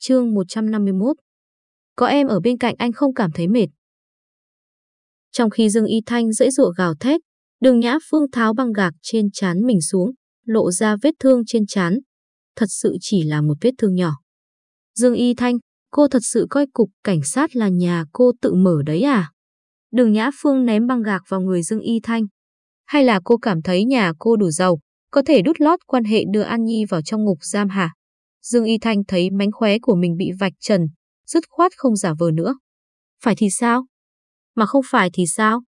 Chương 151 Có em ở bên cạnh anh không cảm thấy mệt. Trong khi Dương Y Thanh dễ dụa gào thét, đường Nhã Phương tháo băng gạc trên chán mình xuống, lộ ra vết thương trên chán Thật sự chỉ là một vết thương nhỏ. Dương Y Thanh, cô thật sự coi cục cảnh sát là nhà cô tự mở đấy à? Đường Nhã Phương ném băng gạc vào người Dương Y Thanh. Hay là cô cảm thấy nhà cô đủ giàu, có thể đút lót quan hệ đưa An Nhi vào trong ngục giam hả? Dương Y Thanh thấy mánh khóe của mình bị vạch trần, dứt khoát không giả vờ nữa. Phải thì sao? Mà không phải thì sao?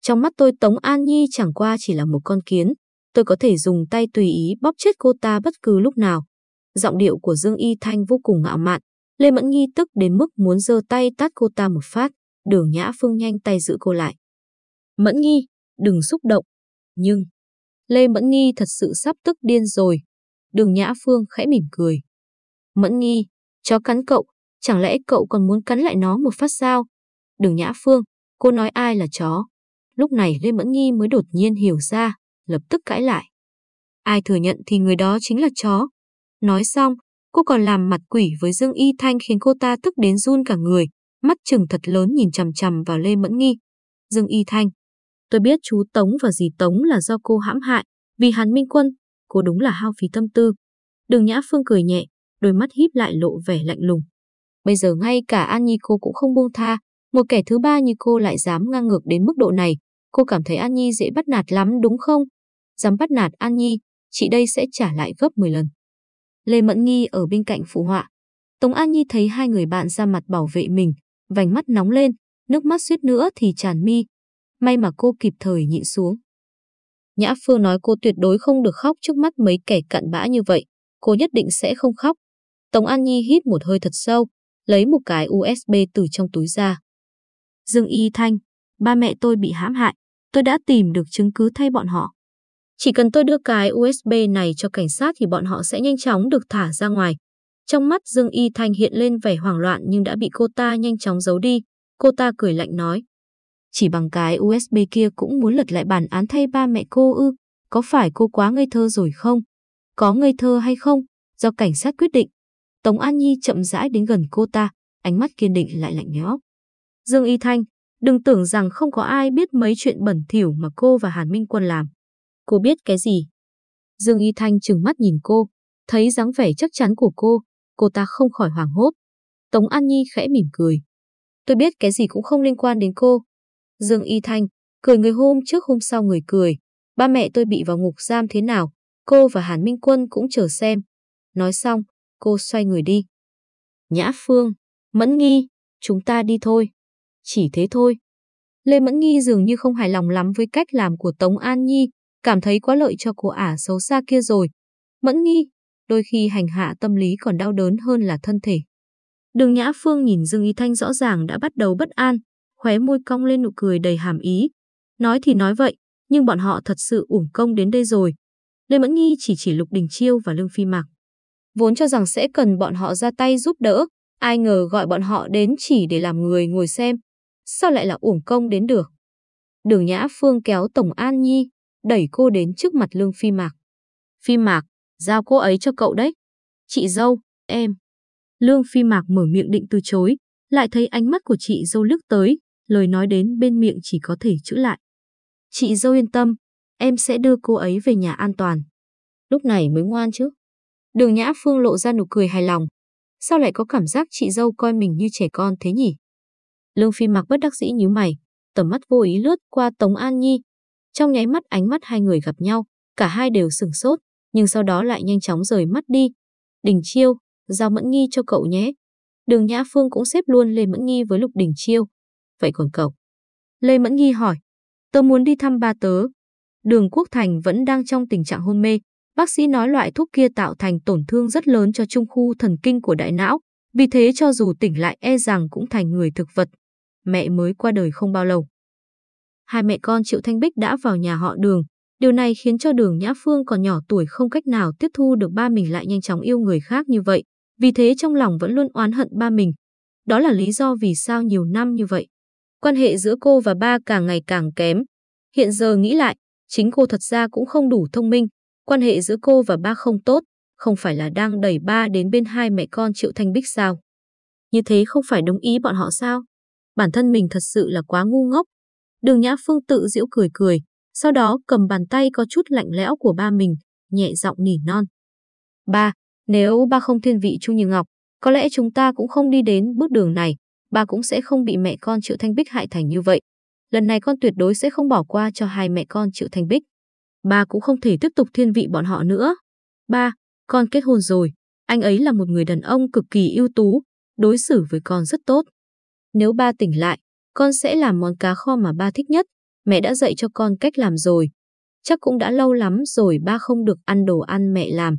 Trong mắt tôi Tống An Nhi chẳng qua chỉ là một con kiến. Tôi có thể dùng tay tùy ý bóp chết cô ta bất cứ lúc nào. Giọng điệu của Dương Y Thanh vô cùng ngạo mạn. Lê Mẫn Nhi tức đến mức muốn giơ tay tát cô ta một phát. Đường Nhã Phương nhanh tay giữ cô lại. Mẫn Nhi, đừng xúc động. Nhưng, Lê Mẫn Nhi thật sự sắp tức điên rồi. Đường Nhã Phương khẽ mỉm cười. Mẫn nghi chó cắn cậu, chẳng lẽ cậu còn muốn cắn lại nó một phát sao? Đường Nhã Phương, cô nói ai là chó? Lúc này Lê Mẫn nghi mới đột nhiên hiểu ra, lập tức cãi lại. Ai thừa nhận thì người đó chính là chó. Nói xong, cô còn làm mặt quỷ với Dương Y Thanh khiến cô ta tức đến run cả người, mắt trừng thật lớn nhìn chằm chằm vào Lê Mẫn Nghi. Dương Y Thanh, tôi biết chú Tống và dì Tống là do cô hãm hại, vì Hàn Minh Quân, cô đúng là hao phí tâm tư. Đường Nhã Phương cười nhẹ, đôi mắt híp lại lộ vẻ lạnh lùng. Bây giờ ngay cả An Nhi cô cũng không buông tha, một kẻ thứ ba như cô lại dám ngang ngược đến mức độ này, cô cảm thấy An Nhi dễ bắt nạt lắm đúng không? Dám bắt nạt An Nhi, chị đây sẽ trả lại gấp 10 lần. Lê Mẫn Nghi ở bên cạnh phụ họa. Tống An Nhi thấy hai người bạn ra mặt bảo vệ mình, vành mắt nóng lên, nước mắt suýt nữa thì tràn mi. May mà cô kịp thời nhịn xuống. Nhã Phương nói cô tuyệt đối không được khóc trước mắt mấy kẻ cặn bã như vậy. Cô nhất định sẽ không khóc. Tống An Nhi hít một hơi thật sâu, lấy một cái USB từ trong túi ra. Dương Y Thanh, ba mẹ tôi bị hãm hại, tôi đã tìm được chứng cứ thay bọn họ. Chỉ cần tôi đưa cái USB này cho cảnh sát thì bọn họ sẽ nhanh chóng được thả ra ngoài. Trong mắt Dương Y Thanh hiện lên vẻ hoảng loạn nhưng đã bị cô ta nhanh chóng giấu đi. Cô ta cười lạnh nói. Chỉ bằng cái USB kia cũng muốn lật lại bản án thay ba mẹ cô ư. Có phải cô quá ngây thơ rồi không? Có ngây thơ hay không? Do cảnh sát quyết định. Tống An Nhi chậm rãi đến gần cô ta, ánh mắt kiên định lại lạnh nhó. Dương Y Thanh, đừng tưởng rằng không có ai biết mấy chuyện bẩn thỉu mà cô và Hàn Minh Quân làm. Cô biết cái gì? Dương Y Thanh trừng mắt nhìn cô, thấy dáng vẻ chắc chắn của cô, cô ta không khỏi hoảng hốt. Tống An Nhi khẽ mỉm cười. Tôi biết cái gì cũng không liên quan đến cô. Dương Y Thanh, cười người hôm trước hôm sau người cười. Ba mẹ tôi bị vào ngục giam thế nào, cô và Hàn Minh Quân cũng chờ xem. Nói xong, cô xoay người đi. Nhã Phương, Mẫn Nghi, chúng ta đi thôi. Chỉ thế thôi. Lê Mẫn Nghi dường như không hài lòng lắm với cách làm của Tống An Nhi, cảm thấy quá lợi cho cô ả xấu xa kia rồi. Mẫn Nghi, đôi khi hành hạ tâm lý còn đau đớn hơn là thân thể. Đường Nhã Phương nhìn Dương Y Thanh rõ ràng đã bắt đầu bất an, khóe môi cong lên nụ cười đầy hàm ý. Nói thì nói vậy, nhưng bọn họ thật sự uổng công đến đây rồi. Lê Mẫn Nghi chỉ chỉ Lục Đình Chiêu và Lương Phi Mạc. Vốn cho rằng sẽ cần bọn họ ra tay giúp đỡ, ai ngờ gọi bọn họ đến chỉ để làm người ngồi xem. Sao lại là uổng công đến được? Đường Nhã Phương kéo Tổng An Nhi, đẩy cô đến trước mặt Lương Phi Mạc. Phi Mạc, giao cô ấy cho cậu đấy. Chị dâu, em. Lương Phi Mạc mở miệng định từ chối, lại thấy ánh mắt của chị dâu lướt tới, lời nói đến bên miệng chỉ có thể chữ lại. Chị dâu yên tâm, em sẽ đưa cô ấy về nhà an toàn. Lúc này mới ngoan chứ. Đường Nhã Phương lộ ra nụ cười hài lòng. Sao lại có cảm giác chị dâu coi mình như trẻ con thế nhỉ? Lương Phi mặc bất đắc dĩ nhíu mày, tầm mắt vô ý lướt qua Tống An Nhi. Trong nháy mắt ánh mắt hai người gặp nhau, cả hai đều sừng sốt, nhưng sau đó lại nhanh chóng rời mắt đi. Đình Chiêu, giao Mẫn Nghi cho cậu nhé. Đường Nhã Phương cũng xếp luôn Lê Mẫn Nghi với Lục Đình Chiêu. Vậy còn cậu? Lê Mẫn Nghi hỏi. Tớ muốn đi thăm ba tớ. Đường Quốc Thành vẫn đang trong tình trạng hôn mê. Bác sĩ nói loại thuốc kia tạo thành tổn thương rất lớn cho trung khu thần kinh của đại não. Vì thế cho dù tỉnh lại e rằng cũng thành người thực vật. Mẹ mới qua đời không bao lâu. Hai mẹ con Triệu Thanh Bích đã vào nhà họ đường. Điều này khiến cho đường Nhã Phương còn nhỏ tuổi không cách nào tiếp thu được ba mình lại nhanh chóng yêu người khác như vậy. Vì thế trong lòng vẫn luôn oán hận ba mình. Đó là lý do vì sao nhiều năm như vậy. Quan hệ giữa cô và ba càng ngày càng kém. Hiện giờ nghĩ lại, chính cô thật ra cũng không đủ thông minh. Quan hệ giữa cô và ba không tốt, không phải là đang đẩy ba đến bên hai mẹ con Triệu Thanh Bích sao? Như thế không phải đồng ý bọn họ sao? Bản thân mình thật sự là quá ngu ngốc. Đường Nhã Phương tự giễu cười cười, sau đó cầm bàn tay có chút lạnh lẽo của ba mình, nhẹ giọng nỉ non. Ba, nếu ba không thiên vị Chu Như Ngọc, có lẽ chúng ta cũng không đi đến bước đường này, ba cũng sẽ không bị mẹ con Triệu Thanh Bích hại thành như vậy. Lần này con tuyệt đối sẽ không bỏ qua cho hai mẹ con Triệu Thanh Bích. Ba cũng không thể tiếp tục thiên vị bọn họ nữa. Ba, con kết hôn rồi, anh ấy là một người đàn ông cực kỳ ưu tú, đối xử với con rất tốt. Nếu ba tỉnh lại, con sẽ làm món cá kho mà ba thích nhất, mẹ đã dạy cho con cách làm rồi. Chắc cũng đã lâu lắm rồi ba không được ăn đồ ăn mẹ làm.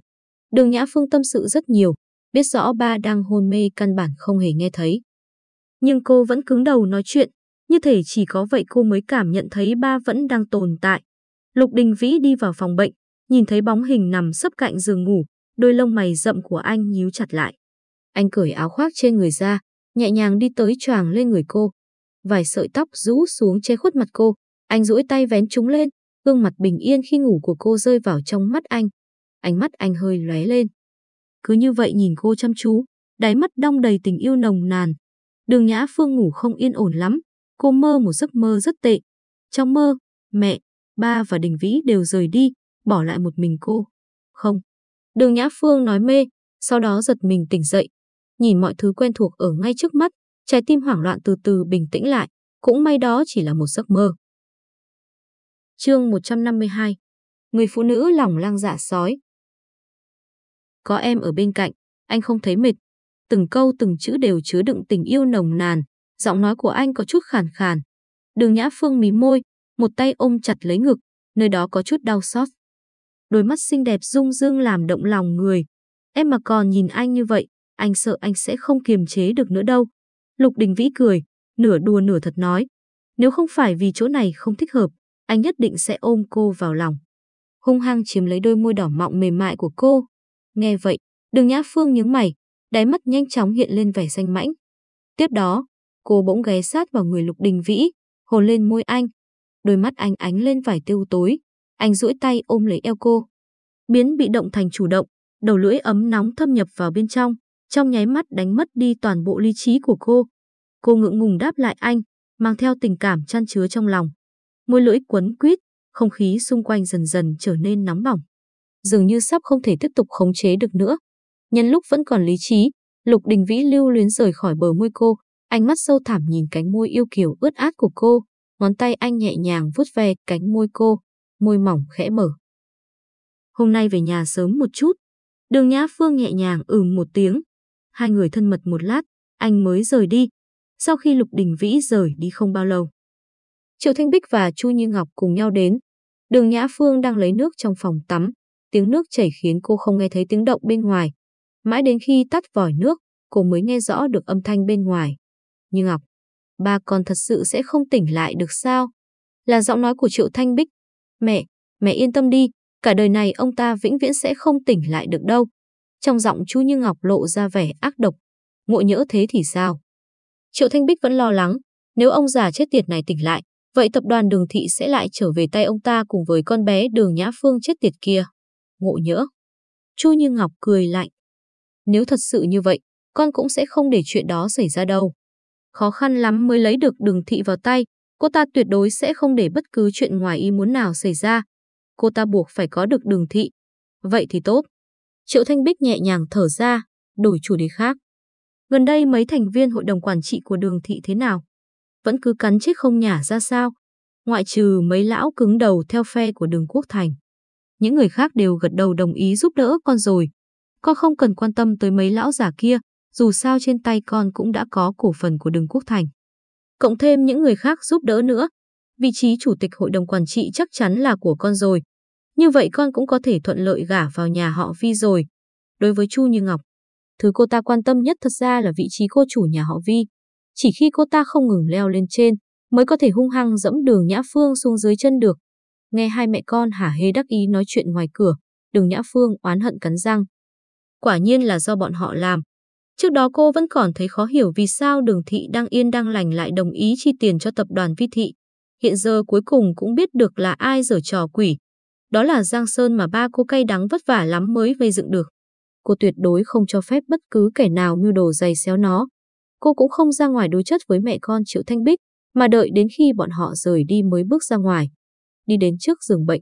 Đường Nhã Phương tâm sự rất nhiều, biết rõ ba đang hôn mê căn bản không hề nghe thấy. Nhưng cô vẫn cứng đầu nói chuyện, như thể chỉ có vậy cô mới cảm nhận thấy ba vẫn đang tồn tại. Lục Đình Vĩ đi vào phòng bệnh, nhìn thấy bóng hình nằm sấp cạnh giường ngủ, đôi lông mày rậm của anh nhíu chặt lại. Anh cởi áo khoác trên người ra, nhẹ nhàng đi tới choàng lên người cô. Vài sợi tóc rũ xuống che khuất mặt cô, anh duỗi tay vén chúng lên, gương mặt bình yên khi ngủ của cô rơi vào trong mắt anh. Ánh mắt anh hơi lóe lên. Cứ như vậy nhìn cô chăm chú, đáy mắt đong đầy tình yêu nồng nàn. Đường Nhã Phương ngủ không yên ổn lắm, cô mơ một giấc mơ rất tệ. Trong mơ, mẹ, ba và Đình Vĩ đều rời đi, bỏ lại một mình cô. Không. Đường Nhã Phương nói mê, sau đó giật mình tỉnh dậy. Nhìn mọi thứ quen thuộc ở ngay trước mắt, trái tim hoảng loạn từ từ bình tĩnh lại. Cũng may đó chỉ là một giấc mơ. Chương 152 Người phụ nữ lòng lang dạ sói Có em ở bên cạnh, anh không thấy mệt. Từng câu từng chữ đều chứa đựng tình yêu nồng nàn, giọng nói của anh có chút khàn khàn. Đường Nhã Phương mí môi, một tay ôm chặt lấy ngực, nơi đó có chút đau xót. Đôi mắt xinh đẹp rung dương làm động lòng người. Em mà còn nhìn anh như vậy, anh sợ anh sẽ không kiềm chế được nữa đâu. Lục Đình Vĩ cười, nửa đùa nửa thật nói. Nếu không phải vì chỗ này không thích hợp, anh nhất định sẽ ôm cô vào lòng. Hung hăng chiếm lấy đôi môi đỏ mọng mềm mại của cô. Nghe vậy, đường Nhã Phương nhướng mày, đáy mắt nhanh chóng hiện lên vẻ xanh mãnh. Tiếp đó, cô bỗng ghé sát vào người Lục Đình Vĩ, hồn lên môi anh. Đôi mắt anh ánh lên vài tiêu tối. Anh duỗi tay ôm lấy eo cô. Biến bị động thành chủ động, đầu lưỡi ấm nóng thâm nhập vào bên trong, trong nháy mắt đánh mất đi toàn bộ lý trí của cô. Cô ngượng ngùng đáp lại anh, mang theo tình cảm chăn chứa trong lòng. Môi lưỡi quấn quýt, không khí xung quanh dần dần trở nên nóng bỏng. Dường như sắp không thể tiếp tục khống chế được nữa. Nhân lúc vẫn còn lý trí, Lục Đình Vĩ lưu luyến rời khỏi bờ môi cô, ánh mắt sâu thẳm nhìn cánh môi yêu kiều ướt át của cô, ngón tay anh nhẹ nhàng vuốt ve cánh môi cô, môi mỏng khẽ mở. Hôm nay về nhà sớm một chút. Đường Nhã Phương nhẹ nhàng ừm một tiếng. Hai người thân mật một lát, anh mới rời đi. Sau khi Lục Đình Vĩ rời đi không bao lâu. Triệu Thanh Bích và Chu Như Ngọc cùng nhau đến. Đường Nhã Phương đang lấy nước trong phòng tắm. Tiếng nước chảy khiến cô không nghe thấy tiếng động bên ngoài. Mãi đến khi tắt vòi nước, cô mới nghe rõ được âm thanh bên ngoài. Như Ngọc, ba con thật sự sẽ không tỉnh lại được sao? Là giọng nói của Triệu Thanh Bích. Mẹ, mẹ yên tâm đi, cả đời này ông ta vĩnh viễn sẽ không tỉnh lại được đâu. Trong giọng chú Như Ngọc lộ ra vẻ ác độc. Ngộ nhỡ thế thì sao? Triệu Thanh Bích vẫn lo lắng, nếu ông già chết tiệt này tỉnh lại, vậy tập đoàn đường thị sẽ lại trở về tay ông ta cùng với con bé đường Nhã Phương chết tiệt kia. Ngộ nhỡ. Chu Như Ngọc cười lạnh. Nếu thật sự như vậy, con cũng sẽ không để chuyện đó xảy ra đâu. Khó khăn lắm mới lấy được đường thị vào tay, cô ta tuyệt đối sẽ không để bất cứ chuyện ngoài ý muốn nào xảy ra. Cô ta buộc phải có được đường thị. Vậy thì tốt. Triệu Thanh Bích nhẹ nhàng thở ra, đổi chủ đề khác. Gần đây mấy thành viên hội đồng quản trị của đường thị thế nào? Vẫn cứ cắn chết không nhả ra sao? Ngoại trừ mấy lão cứng đầu theo phe của đường Quốc Thành. Những người khác đều gật đầu đồng ý giúp đỡ con rồi. Con không cần quan tâm tới mấy lão giả kia, dù sao trên tay con cũng đã có cổ phần của đường Quốc Thành. Cộng thêm những người khác giúp đỡ nữa, vị trí chủ tịch hội đồng quản trị chắc chắn là của con rồi. Như vậy con cũng có thể thuận lợi gả vào nhà họ Vi rồi. Đối với Chu Như Ngọc, thứ cô ta quan tâm nhất thật ra là vị trí cô chủ nhà họ Vi. Chỉ khi cô ta không ngừng leo lên trên, mới có thể hung hăng dẫm đường Nhã Phương xuống dưới chân được. Nghe hai mẹ con hả hê đắc ý nói chuyện ngoài cửa, đường Nhã Phương oán hận cắn răng. Quả nhiên là do bọn họ làm. Trước đó cô vẫn còn thấy khó hiểu vì sao đường thị đang yên đang lành lại đồng ý chi tiền cho tập đoàn vi thị. Hiện giờ cuối cùng cũng biết được là ai giở trò quỷ. Đó là Giang Sơn mà ba cô cay đắng vất vả lắm mới gây dựng được. Cô tuyệt đối không cho phép bất cứ kẻ nào mưu đồ giày xéo nó. Cô cũng không ra ngoài đối chất với mẹ con Triệu Thanh Bích, mà đợi đến khi bọn họ rời đi mới bước ra ngoài. Đi đến trước giường bệnh.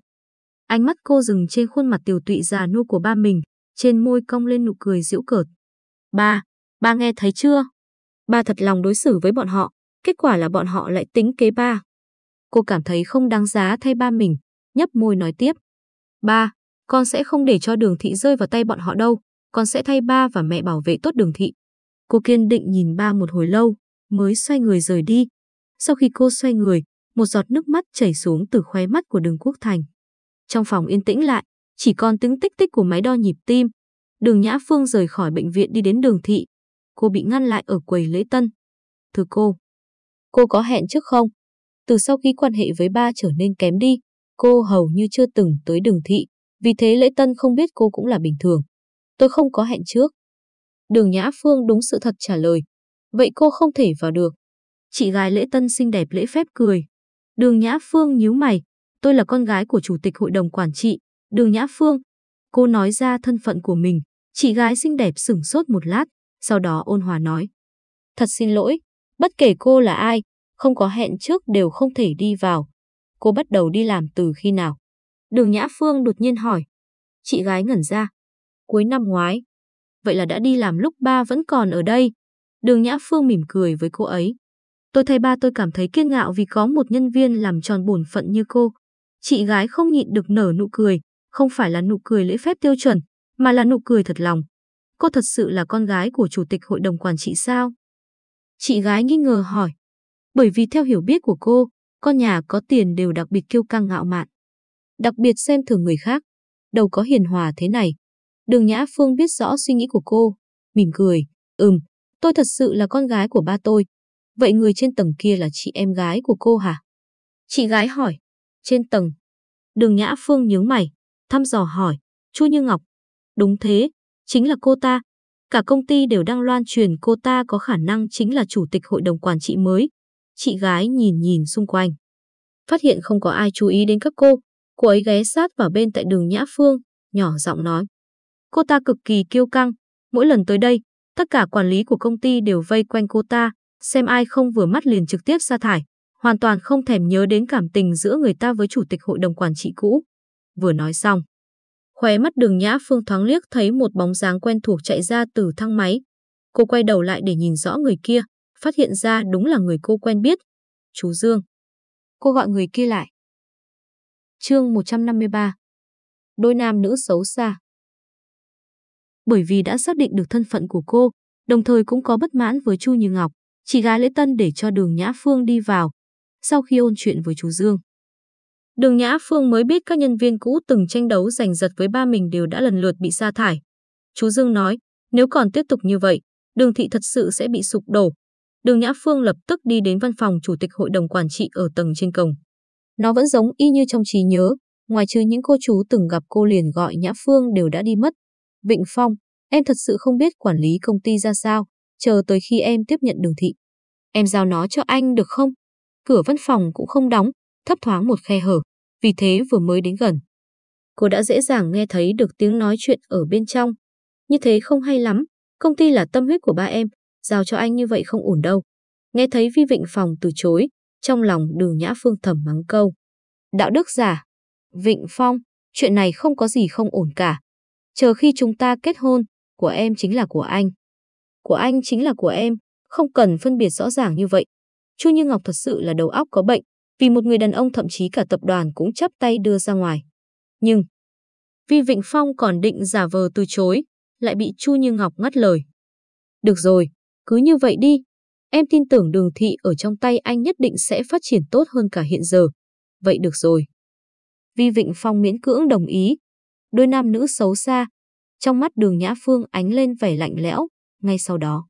Ánh mắt cô dừng trên khuôn mặt tiểu tụy già nua của ba mình, trên môi cong lên nụ cười giễu cợt. Ba, ba nghe thấy chưa? Ba thật lòng đối xử với bọn họ, kết quả là bọn họ lại tính kế ba. Cô cảm thấy không đáng giá thay ba mình, nhấp môi nói tiếp. Ba, con sẽ không để cho đường thị rơi vào tay bọn họ đâu, con sẽ thay ba và mẹ bảo vệ tốt đường thị. Cô kiên định nhìn ba một hồi lâu, mới xoay người rời đi. Sau khi cô xoay người, một giọt nước mắt chảy xuống từ khóe mắt của đường Quốc Thành. Trong phòng yên tĩnh lại, chỉ còn tiếng tích tích của máy đo nhịp tim. Đường Nhã Phương rời khỏi bệnh viện đi đến đường thị. Cô bị ngăn lại ở quầy lễ tân. Thưa cô, cô có hẹn trước không? Từ sau khi quan hệ với ba trở nên kém đi, cô hầu như chưa từng tới đường thị. Vì thế lễ tân không biết cô cũng là bình thường. Tôi không có hẹn trước. Đường Nhã Phương đúng sự thật trả lời. Vậy cô không thể vào được. Chị gái lễ tân xinh đẹp lễ phép cười. Đường Nhã Phương nhíu mày. Tôi là con gái của chủ tịch hội đồng quản trị. Đường Nhã Phương. Cô nói ra thân phận của mình. Chị gái xinh đẹp sửng sốt một lát. Sau đó ôn hòa nói. Thật xin lỗi. Bất kể cô là ai, không có hẹn trước đều không thể đi vào. Cô bắt đầu đi làm từ khi nào? Đường Nhã Phương đột nhiên hỏi. Chị gái ngẩn ra. Cuối năm ngoái. Vậy là đã đi làm lúc ba vẫn còn ở đây. Đường Nhã Phương mỉm cười với cô ấy. Tôi thay ba tôi cảm thấy kiên ngạo vì có một nhân viên làm tròn bổn phận như cô. Chị gái không nhịn được nở nụ cười, không phải là nụ cười lễ phép tiêu chuẩn, mà là nụ cười thật lòng. Cô thật sự là con gái của chủ tịch hội đồng quản trị sao? Chị gái nghi ngờ hỏi. Bởi vì theo hiểu biết của cô, con nhà có tiền đều đặc biệt kiêu căng ngạo mạn. Đặc biệt xem thường người khác. Đâu có hiền hòa thế này. Đường Nhã Phương biết rõ suy nghĩ của cô. Mỉm cười. Ừm, tôi thật sự là con gái của ba tôi. Vậy người trên tầng kia là chị em gái của cô hả? Chị gái hỏi. Trên tầng. Đường Nhã Phương nhướng mày. Thăm dò hỏi. Chu Như Ngọc. Đúng thế. Chính là cô ta. Cả công ty đều đang loan truyền cô ta có khả năng chính là chủ tịch hội đồng quản trị mới. Chị gái nhìn nhìn xung quanh. Phát hiện không có ai chú ý đến các cô, cô ấy ghé sát vào bên tại đường Nhã Phương, nhỏ giọng nói. Cô ta cực kỳ kiêu căng, mỗi lần tới đây, tất cả quản lý của công ty đều vây quanh cô ta, xem ai không vừa mắt liền trực tiếp sa thải, hoàn toàn không thèm nhớ đến cảm tình giữa người ta với chủ tịch hội đồng quản trị cũ. Vừa nói xong, khóe mắt đường Nhã Phương thoáng liếc thấy một bóng dáng quen thuộc chạy ra từ thang máy. Cô quay đầu lại để nhìn rõ người kia, phát hiện ra đúng là người cô quen biết. Chú Dương. Cô gọi người kia lại. Chương 153 Đôi nam nữ xấu xa Bởi vì đã xác định được thân phận của cô, đồng thời cũng có bất mãn với Chu Như Ngọc, chị gái lễ tân để cho đường Nhã Phương đi vào, sau khi ôn chuyện với chú Dương. Đường Nhã Phương mới biết các nhân viên cũ từng tranh đấu giành giật với ba mình đều đã lần lượt bị sa thải. Chú Dương nói, nếu còn tiếp tục như vậy, đường thị thật sự sẽ bị sụp đổ. Đường Nhã Phương lập tức đi đến văn phòng chủ tịch hội đồng quản trị ở tầng trên cổng. Nó vẫn giống y như trong trí nhớ, ngoài trừ những cô chú từng gặp cô liền gọi Nhã Phương đều đã đi mất. Vịnh Phong, em thật sự không biết quản lý công ty ra sao, chờ tới khi em tiếp nhận đường thị. Em giao nó cho anh được không? Cửa văn phòng cũng không đóng, thấp thoáng một khe hở, vì thế vừa mới đến gần. Cô đã dễ dàng nghe thấy được tiếng nói chuyện ở bên trong. Như thế không hay lắm, công ty là tâm huyết của ba em, giao cho anh như vậy không ổn đâu. Nghe thấy Vi Vịnh Phòng từ chối, trong lòng đường Nhã Phương thầm mắng câu. Đạo đức giả, Vịnh Phong, chuyện này không có gì không ổn cả. Chờ khi chúng ta kết hôn, của em chính là của anh. Của anh chính là của em, không cần phân biệt rõ ràng như vậy. Chu Như Ngọc thật sự là đầu óc có bệnh, vì một người đàn ông thậm chí cả tập đoàn cũng chấp tay đưa ra ngoài. Nhưng, Vi Vịnh Phong còn định giả vờ từ chối, lại bị Chu Như Ngọc ngắt lời. Được rồi, cứ như vậy đi. Em tin tưởng đường thị ở trong tay anh nhất định sẽ phát triển tốt hơn cả hiện giờ. Vậy được rồi. Vi Vịnh Phong miễn cưỡng đồng ý. Đôi nam nữ xấu xa. Trong mắt đường Nhã Phương ánh lên vẻ lạnh lẽo. Ngay sau đó,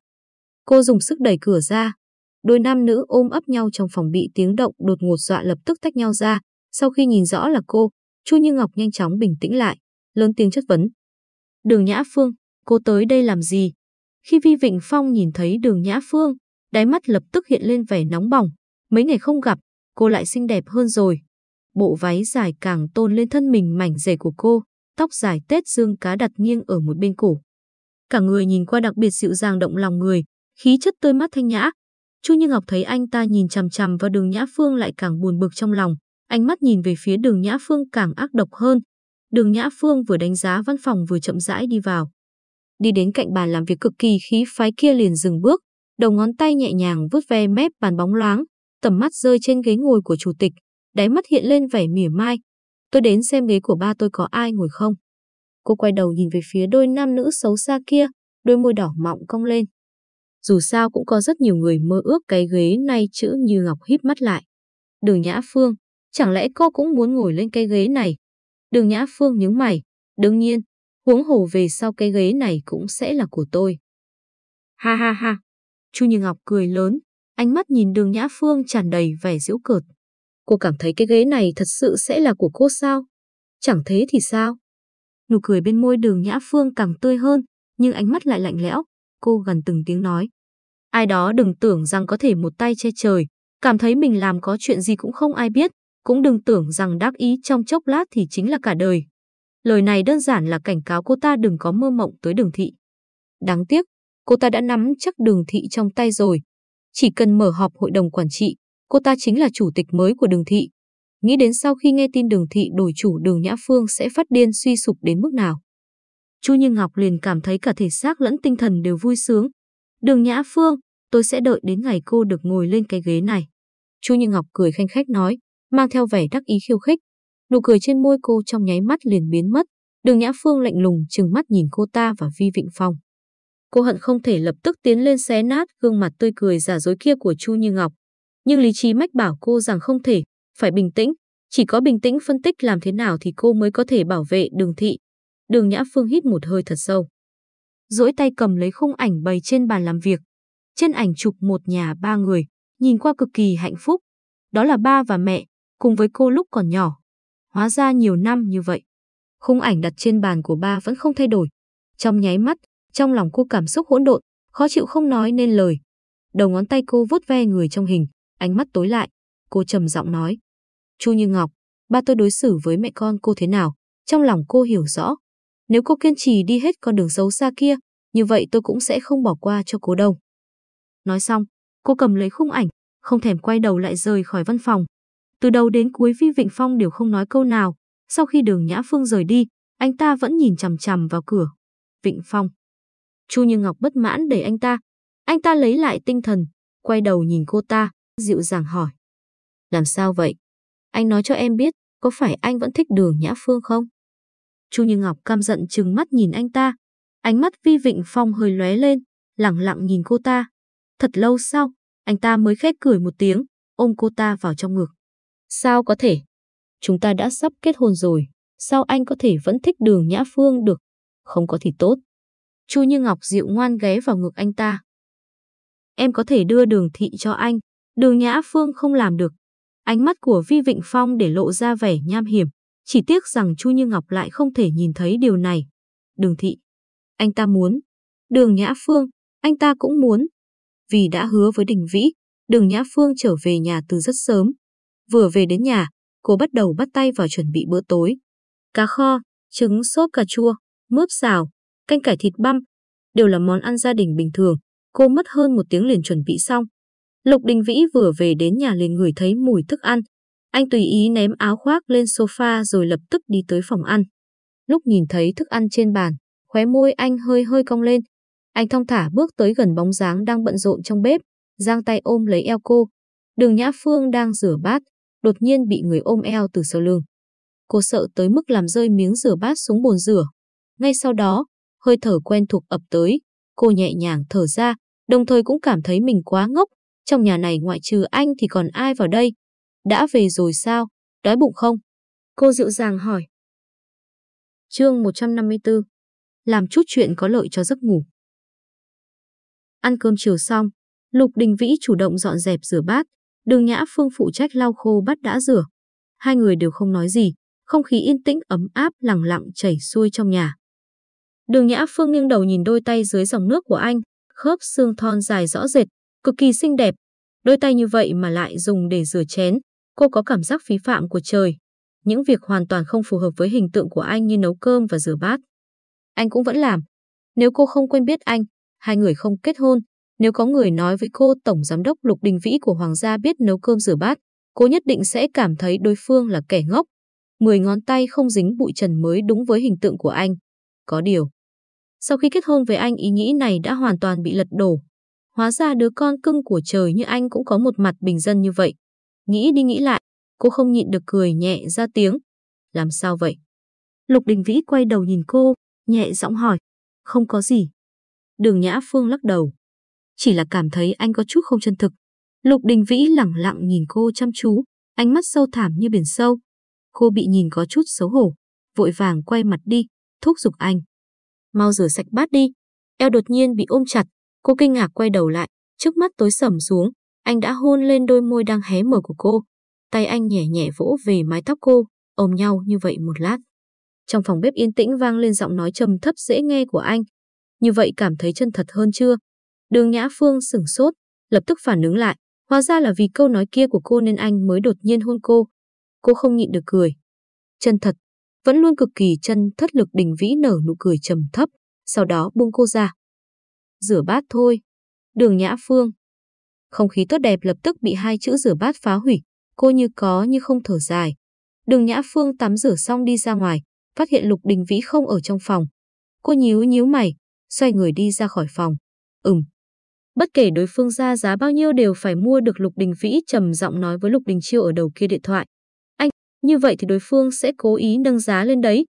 cô dùng sức đẩy cửa ra. Đôi nam nữ ôm ấp nhau trong phòng bị tiếng động đột ngột dọa lập tức tách nhau ra. Sau khi nhìn rõ là cô, Chu Như Ngọc nhanh chóng bình tĩnh lại, lớn tiếng chất vấn. Đường Nhã Phương, cô tới đây làm gì? Khi Vi Vịnh Phong nhìn thấy đường Nhã Phương, đáy mắt lập tức hiện lên vẻ nóng bỏng. Mấy ngày không gặp, cô lại xinh đẹp hơn rồi. Bộ váy dài càng tôn lên thân mình mảnh dày của cô, tóc dài tết dương cá đặt nghiêng ở một bên cổ. cả người nhìn qua đặc biệt dịu dàng động lòng người, khí chất tươi mắt thanh nhã. Chu Như Ngọc thấy anh ta nhìn chằm chằm vào đường Nhã Phương lại càng buồn bực trong lòng, ánh mắt nhìn về phía đường Nhã Phương càng ác độc hơn. Đường Nhã Phương vừa đánh giá văn phòng vừa chậm rãi đi vào. Đi đến cạnh bàn làm việc cực kỳ khí phái kia liền dừng bước, đầu ngón tay nhẹ nhàng vuốt ve mép bàn bóng loáng, tầm mắt rơi trên ghế ngồi của chủ tịch, đáy mắt hiện lên vẻ mỉa mai. Tôi đến xem ghế của ba tôi có ai ngồi không. Cô quay đầu nhìn về phía đôi nam nữ xấu xa kia, đôi môi đỏ mọng cong lên. Dù sao cũng có rất nhiều người mơ ước cái ghế này chữ như ngọc híp mắt lại. Đường Nhã Phương, chẳng lẽ cô cũng muốn ngồi lên cái ghế này? Đường Nhã Phương nhướng mày, đương nhiên, huống hồ về sau cái ghế này cũng sẽ là của tôi. Ha ha ha, Chu Như Ngọc cười lớn, ánh mắt nhìn đường Nhã Phương tràn đầy vẻ giễu cợt. Cô cảm thấy cái ghế này thật sự sẽ là của cô sao? Chẳng thế thì sao? Nụ cười bên môi đường Nhã Phương càng tươi hơn, nhưng ánh mắt lại lạnh lẽo. Cô gần từng tiếng nói. Ai đó đừng tưởng rằng có thể một tay che trời, cảm thấy mình làm có chuyện gì cũng không ai biết, cũng đừng tưởng rằng đắc ý trong chốc lát thì chính là cả đời. Lời này đơn giản là cảnh cáo cô ta đừng có mơ mộng tới đường thị. Đáng tiếc, cô ta đã nắm chắc đường thị trong tay rồi. Chỉ cần mở họp hội đồng quản trị, cô ta chính là chủ tịch mới của đường thị. Nghĩ đến sau khi nghe tin đường thị đổi chủ đường Nhã Phương sẽ phát điên suy sụp đến mức nào. Chu Như Ngọc liền cảm thấy cả thể xác lẫn tinh thần đều vui sướng. Đường Nhã Phương, tôi sẽ đợi đến ngày cô được ngồi lên cái ghế này. Chu Như Ngọc cười khanh khách nói, mang theo vẻ đắc ý khiêu khích. Nụ cười trên môi cô trong nháy mắt liền biến mất. Đường Nhã Phương lạnh lùng trừng mắt nhìn cô ta và Vi Vịnh Phong. Cô hận không thể lập tức tiến lên xé nát gương mặt tươi cười giả dối kia của Chu Như Ngọc. Nhưng lý trí mách bảo cô rằng không thể, phải bình tĩnh. Chỉ có bình tĩnh phân tích làm thế nào thì cô mới có thể bảo vệ đường thị. Đường Nhã Phương hít một hơi thật sâu. duỗi tay cầm lấy khung ảnh bày trên bàn làm việc. Trên ảnh chụp một nhà ba người, nhìn qua cực kỳ hạnh phúc. Đó là ba và mẹ, cùng với cô lúc còn nhỏ. Hóa ra nhiều năm như vậy. Khung ảnh đặt trên bàn của ba vẫn không thay đổi. Trong nháy mắt, trong lòng cô cảm xúc hỗn độn, khó chịu không nói nên lời. Đầu ngón tay cô vuốt ve người trong hình, ánh mắt tối lại. Cô trầm giọng nói. Chu Như Ngọc, ba tôi đối xử với mẹ con cô thế nào? Trong lòng cô hiểu rõ. Nếu cô kiên trì đi hết con đường xấu xa kia, như vậy tôi cũng sẽ không bỏ qua cho cô đâu. Nói xong, cô cầm lấy khung ảnh, không thèm quay đầu lại rời khỏi văn phòng. Từ đầu đến cuối Vi Vịnh Phong đều không nói câu nào. Sau khi đường Nhã Phương rời đi, anh ta vẫn nhìn chằm chằm vào cửa. Vịnh Phong. Chu Như Ngọc bất mãn đẩy anh ta. Anh ta lấy lại tinh thần, quay đầu nhìn cô ta, dịu dàng hỏi. Làm sao vậy? Anh nói cho em biết, có phải anh vẫn thích đường Nhã Phương không? Chu Như Ngọc căm giận trừng mắt nhìn anh ta. Ánh mắt Vi Vịnh Phong hơi lóe lên, lặng lặng nhìn cô ta. Thật lâu sau, anh ta mới khét cười một tiếng, ôm cô ta vào trong ngực. Sao có thể? Chúng ta đã sắp kết hôn rồi, sao anh có thể vẫn thích đường Nhã Phương được? Không có thì tốt. Chu Như Ngọc dịu ngoan ghé vào ngực anh ta. Em có thể đưa đường thị cho anh, đường Nhã Phương không làm được. Ánh mắt của Vi Vịnh Phong để lộ ra vẻ nham hiểm, chỉ tiếc rằng Chu Như Ngọc lại không thể nhìn thấy điều này. Đường thị, anh ta muốn. Đường Nhã Phương, anh ta cũng muốn. Vì đã hứa với Đình Vĩ, đường Nhã Phương trở về nhà từ rất sớm. Vừa về đến nhà, cô bắt đầu bắt tay vào chuẩn bị bữa tối. Cá kho, trứng sốt cà chua, mướp xào, canh cải thịt băm, đều là món ăn gia đình bình thường. Cô mất hơn một tiếng liền chuẩn bị xong. Lục Đình Vĩ vừa về đến nhà liền ngửi thấy mùi thức ăn. Anh tùy ý ném áo khoác lên sofa rồi lập tức đi tới phòng ăn. Lúc nhìn thấy thức ăn trên bàn, khóe môi anh hơi hơi cong lên. Anh thong thả bước tới gần bóng dáng đang bận rộn trong bếp, giang tay ôm lấy eo cô. Đường Nhã Phương đang rửa bát, đột nhiên bị người ôm eo từ sau lưng. Cô sợ tới mức làm rơi miếng rửa bát xuống bồn rửa. Ngay sau đó, hơi thở quen thuộc ập tới, cô nhẹ nhàng thở ra, đồng thời cũng cảm thấy mình quá ngốc, trong nhà này ngoại trừ anh thì còn ai vào đây? Đã về rồi sao? Đói bụng không? Cô dịu dàng hỏi. Chương 154 Làm chút chuyện có lợi cho giấc ngủ. Ăn cơm chiều xong, Lục Đình Vĩ chủ động dọn dẹp rửa bát, Đường Nhã Phương phụ trách lau khô bát đã rửa. Hai người đều không nói gì, không khí yên tĩnh ấm áp lặng lặng chảy xuôi trong nhà. Đường Nhã Phương nghiêng đầu nhìn đôi tay dưới dòng nước của anh, khớp xương thon dài rõ rệt, cực kỳ xinh đẹp. Đôi tay như vậy mà lại dùng để rửa chén, cô có cảm giác phí phạm của trời. Những việc hoàn toàn không phù hợp với hình tượng của anh như nấu cơm và rửa bát. Anh cũng vẫn làm. Nếu cô không quen biết anh, hai người không kết hôn, nếu có người nói với cô Tổng Giám đốc Lục Đình Vĩ của Hoàng gia biết nấu cơm rửa bát, cô nhất định sẽ cảm thấy đối phương là kẻ ngốc. Mười ngón tay không dính bụi trần mới đúng với hình tượng của anh. Có điều. Sau khi kết hôn với anh ý nghĩ này đã hoàn toàn bị lật đổ. Hóa ra đứa con cưng của trời như anh cũng có một mặt bình dân như vậy. Nghĩ đi nghĩ lại, cô không nhịn được cười nhẹ ra tiếng. Làm sao vậy? Lục Đình Vĩ quay đầu nhìn cô, nhẹ giọng hỏi. Không có gì. Đường Nhã Phương lắc đầu. Chỉ là cảm thấy anh có chút không chân thực. Lục Đình Vĩ lẳng lặng nhìn cô chăm chú, ánh mắt sâu thẳm như biển sâu. Cô bị nhìn có chút xấu hổ, vội vàng quay mặt đi, thúc giục anh. Mau rửa sạch bát đi. Eo đột nhiên bị ôm chặt, cô kinh ngạc quay đầu lại, trước mắt tối sầm xuống, anh đã hôn lên đôi môi đang hé mở của cô. Tay anh nhẹ nhẹ vỗ về mái tóc cô, ôm nhau như vậy một lát. Trong phòng bếp yên tĩnh vang lên giọng nói trầm thấp dễ nghe của anh. Như vậy cảm thấy chân thật hơn chưa? Đường Nhã Phương sửng sốt, lập tức phản ứng lại. Hóa ra là vì câu nói kia của cô nên anh mới đột nhiên hôn cô. Cô không nhịn được cười. Chân thật, vẫn luôn cực kỳ chân thất lực đình vĩ nở nụ cười trầm thấp, sau đó buông cô ra. Rửa bát thôi. Đường Nhã Phương. Không khí tốt đẹp lập tức bị hai chữ rửa bát phá hủy. Cô như có như không thở dài. Đường Nhã Phương tắm rửa xong đi ra ngoài, phát hiện Lục Đình Vĩ không ở trong phòng. Cô nhíu nhíu mày, xoay người đi ra khỏi phòng. Ừm. Bất kể đối phương ra giá bao nhiêu đều phải mua được Lục Đình Vĩ trầm giọng nói với Lục Đình Chiêu ở đầu kia điện thoại. Anh, như vậy thì đối phương sẽ cố ý nâng giá lên đấy.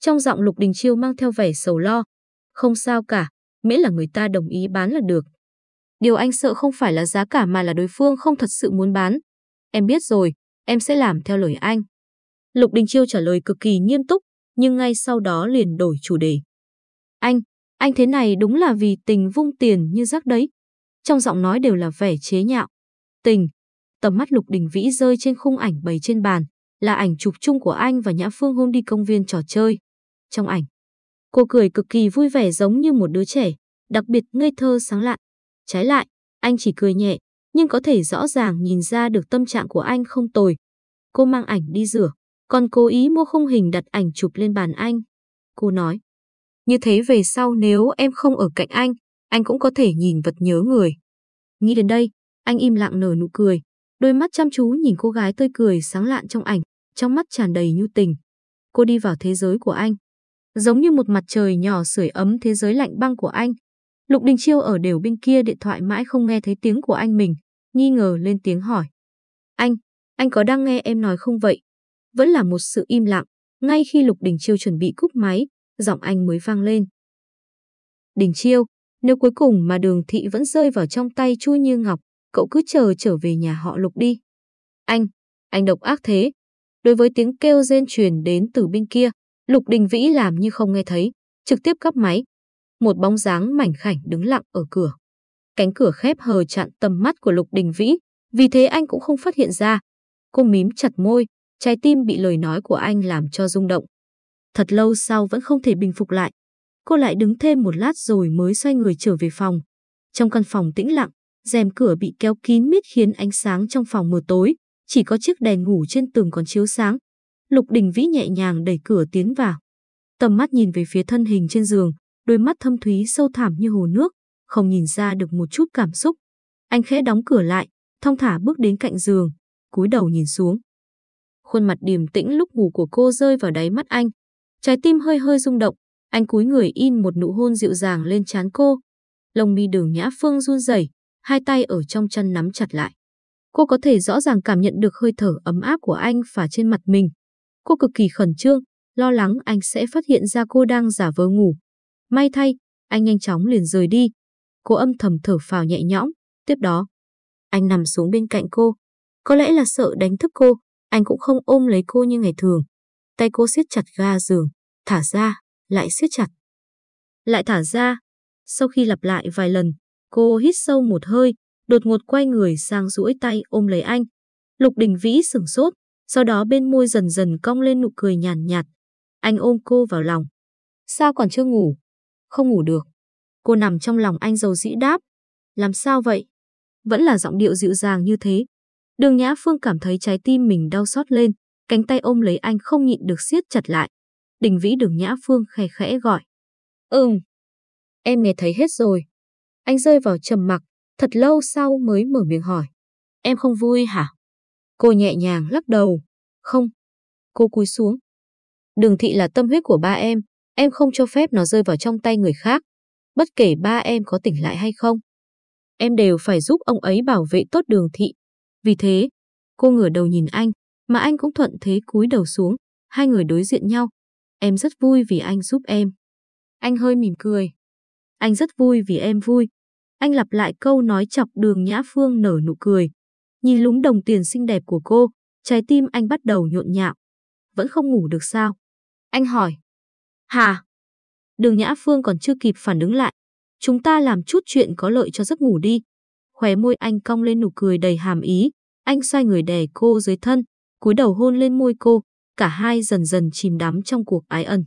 Trong giọng Lục Đình Chiêu mang theo vẻ sầu lo. Không sao cả, miễn là người ta đồng ý bán là được. Điều anh sợ không phải là giá cả mà là đối phương không thật sự muốn bán. Em biết rồi, em sẽ làm theo lời anh. Lục Đình Chiêu trả lời cực kỳ nghiêm túc, nhưng ngay sau đó liền đổi chủ đề. Anh, anh thế này đúng là vì tình vung tiền như rác đấy. Trong giọng nói đều là vẻ chế nhạo. Tình, tầm mắt Lục Đình Vĩ rơi trên khung ảnh bày trên bàn, là ảnh chụp chung của anh và Nhã Phương hôm đi công viên trò chơi. Trong ảnh, cô cười cực kỳ vui vẻ giống như một đứa trẻ, đặc biệt ngây thơ sáng lạn. Trái lại, anh chỉ cười nhẹ, nhưng có thể rõ ràng nhìn ra được tâm trạng của anh không tồi. Cô mang ảnh đi rửa, còn cố ý mua khung hình đặt ảnh chụp lên bàn anh. Cô nói, như thế về sau nếu em không ở cạnh anh, anh cũng có thể nhìn vật nhớ người. Nghĩ đến đây, anh im lặng nở nụ cười, đôi mắt chăm chú nhìn cô gái tươi cười sáng lạn trong ảnh, trong mắt tràn đầy nhu tình. Cô đi vào thế giới của anh, giống như một mặt trời nhỏ sưởi ấm thế giới lạnh băng của anh. Lục Đình Chiêu ở đều bên kia điện thoại mãi không nghe thấy tiếng của anh mình, nghi ngờ lên tiếng hỏi. Anh, anh có đang nghe em nói không vậy? Vẫn là một sự im lặng, ngay khi Lục Đình Chiêu chuẩn bị cúp máy, giọng anh mới vang lên. Đình Chiêu, nếu cuối cùng mà đường thị vẫn rơi vào trong tay Chu Như Ngọc, cậu cứ chờ trở về nhà họ Lục đi. Anh, anh độc ác thế. Đối với tiếng kêu rên truyền đến từ bên kia, Lục Đình Vĩ làm như không nghe thấy, trực tiếp cắp máy. Một bóng dáng mảnh khảnh đứng lặng ở cửa. Cánh cửa khép hờ chặn tầm mắt của Lục Đình Vĩ, vì thế anh cũng không phát hiện ra. Cô mím chặt môi, trái tim bị lời nói của anh làm cho rung động. Thật lâu sau vẫn không thể bình phục lại. Cô lại đứng thêm một lát rồi mới xoay người trở về phòng. Trong căn phòng tĩnh lặng, rèm cửa bị kéo kín mít khiến ánh sáng trong phòng mờ tối, chỉ có chiếc đèn ngủ trên tường còn chiếu sáng. Lục Đình Vĩ nhẹ nhàng đẩy cửa tiến vào. Tầm mắt nhìn về phía thân hình trên giường, đôi mắt thâm thúy sâu thẳm như hồ nước, không nhìn ra được một chút cảm xúc. Anh khẽ đóng cửa lại, thong thả bước đến cạnh giường, cúi đầu nhìn xuống. Khuôn mặt điềm tĩnh lúc ngủ của cô rơi vào đáy mắt anh. Trái tim hơi hơi rung động, anh cúi người in một nụ hôn dịu dàng lên trán cô. Lông mi đường nhã phương run rẩy, hai tay ở trong chân nắm chặt lại. Cô có thể rõ ràng cảm nhận được hơi thở ấm áp của anh phả trên mặt mình. Cô cực kỳ khẩn trương, lo lắng anh sẽ phát hiện ra cô đang giả vờ ngủ. May thay, anh nhanh chóng liền rời đi. Cô âm thầm thở phào nhẹ nhõm, tiếp đó. Anh nằm xuống bên cạnh cô. Có lẽ là sợ đánh thức cô, anh cũng không ôm lấy cô như ngày thường. Tay cô siết chặt ga giường, thả ra, lại siết chặt. Lại thả ra. Sau khi lặp lại vài lần, cô hít sâu một hơi, đột ngột quay người sang duỗi tay ôm lấy anh. Lục Đình Vĩ sửng sốt, sau đó bên môi dần dần cong lên nụ cười nhàn nhạt, Anh ôm cô vào lòng. Sao còn chưa ngủ? Không ngủ được. Cô nằm trong lòng anh dầu dĩ đáp. Làm sao vậy? Vẫn là giọng điệu dịu dàng như thế. Đường Nhã Phương cảm thấy trái tim mình đau xót lên, cánh tay ôm lấy anh không nhịn được siết chặt lại. Đình Vĩ đường Nhã Phương khẽ khẽ gọi. Ừm. Em nghe thấy hết rồi. Anh rơi vào trầm mặc, thật lâu sau mới mở miệng hỏi. Em không vui hả? Cô nhẹ nhàng lắc đầu. Không. Cô cúi xuống. Đường thị là tâm huyết của ba em, em không cho phép nó rơi vào trong tay người khác. Bất kể ba em có tỉnh lại hay không. Em đều phải giúp ông ấy bảo vệ tốt đường thị. Vì thế, cô ngửa đầu nhìn anh, mà anh cũng thuận thế cúi đầu xuống. Hai người đối diện nhau. Em rất vui vì anh giúp em. Anh hơi mỉm cười. Anh rất vui vì em vui. Anh lặp lại câu nói chọc đường Nhã Phương nở nụ cười. Nhìn lúng đồng tiền xinh đẹp của cô, trái tim anh bắt đầu nhộn nhạo. Vẫn không ngủ được sao? Anh hỏi. Hà? Đường Nhã Phương còn chưa kịp phản ứng lại. Chúng ta làm chút chuyện có lợi cho giấc ngủ đi. Khóe môi anh cong lên nụ cười đầy hàm ý. Anh xoay người đè cô dưới thân, cúi đầu hôn lên môi cô. Cả hai dần dần chìm đắm trong cuộc ái ân.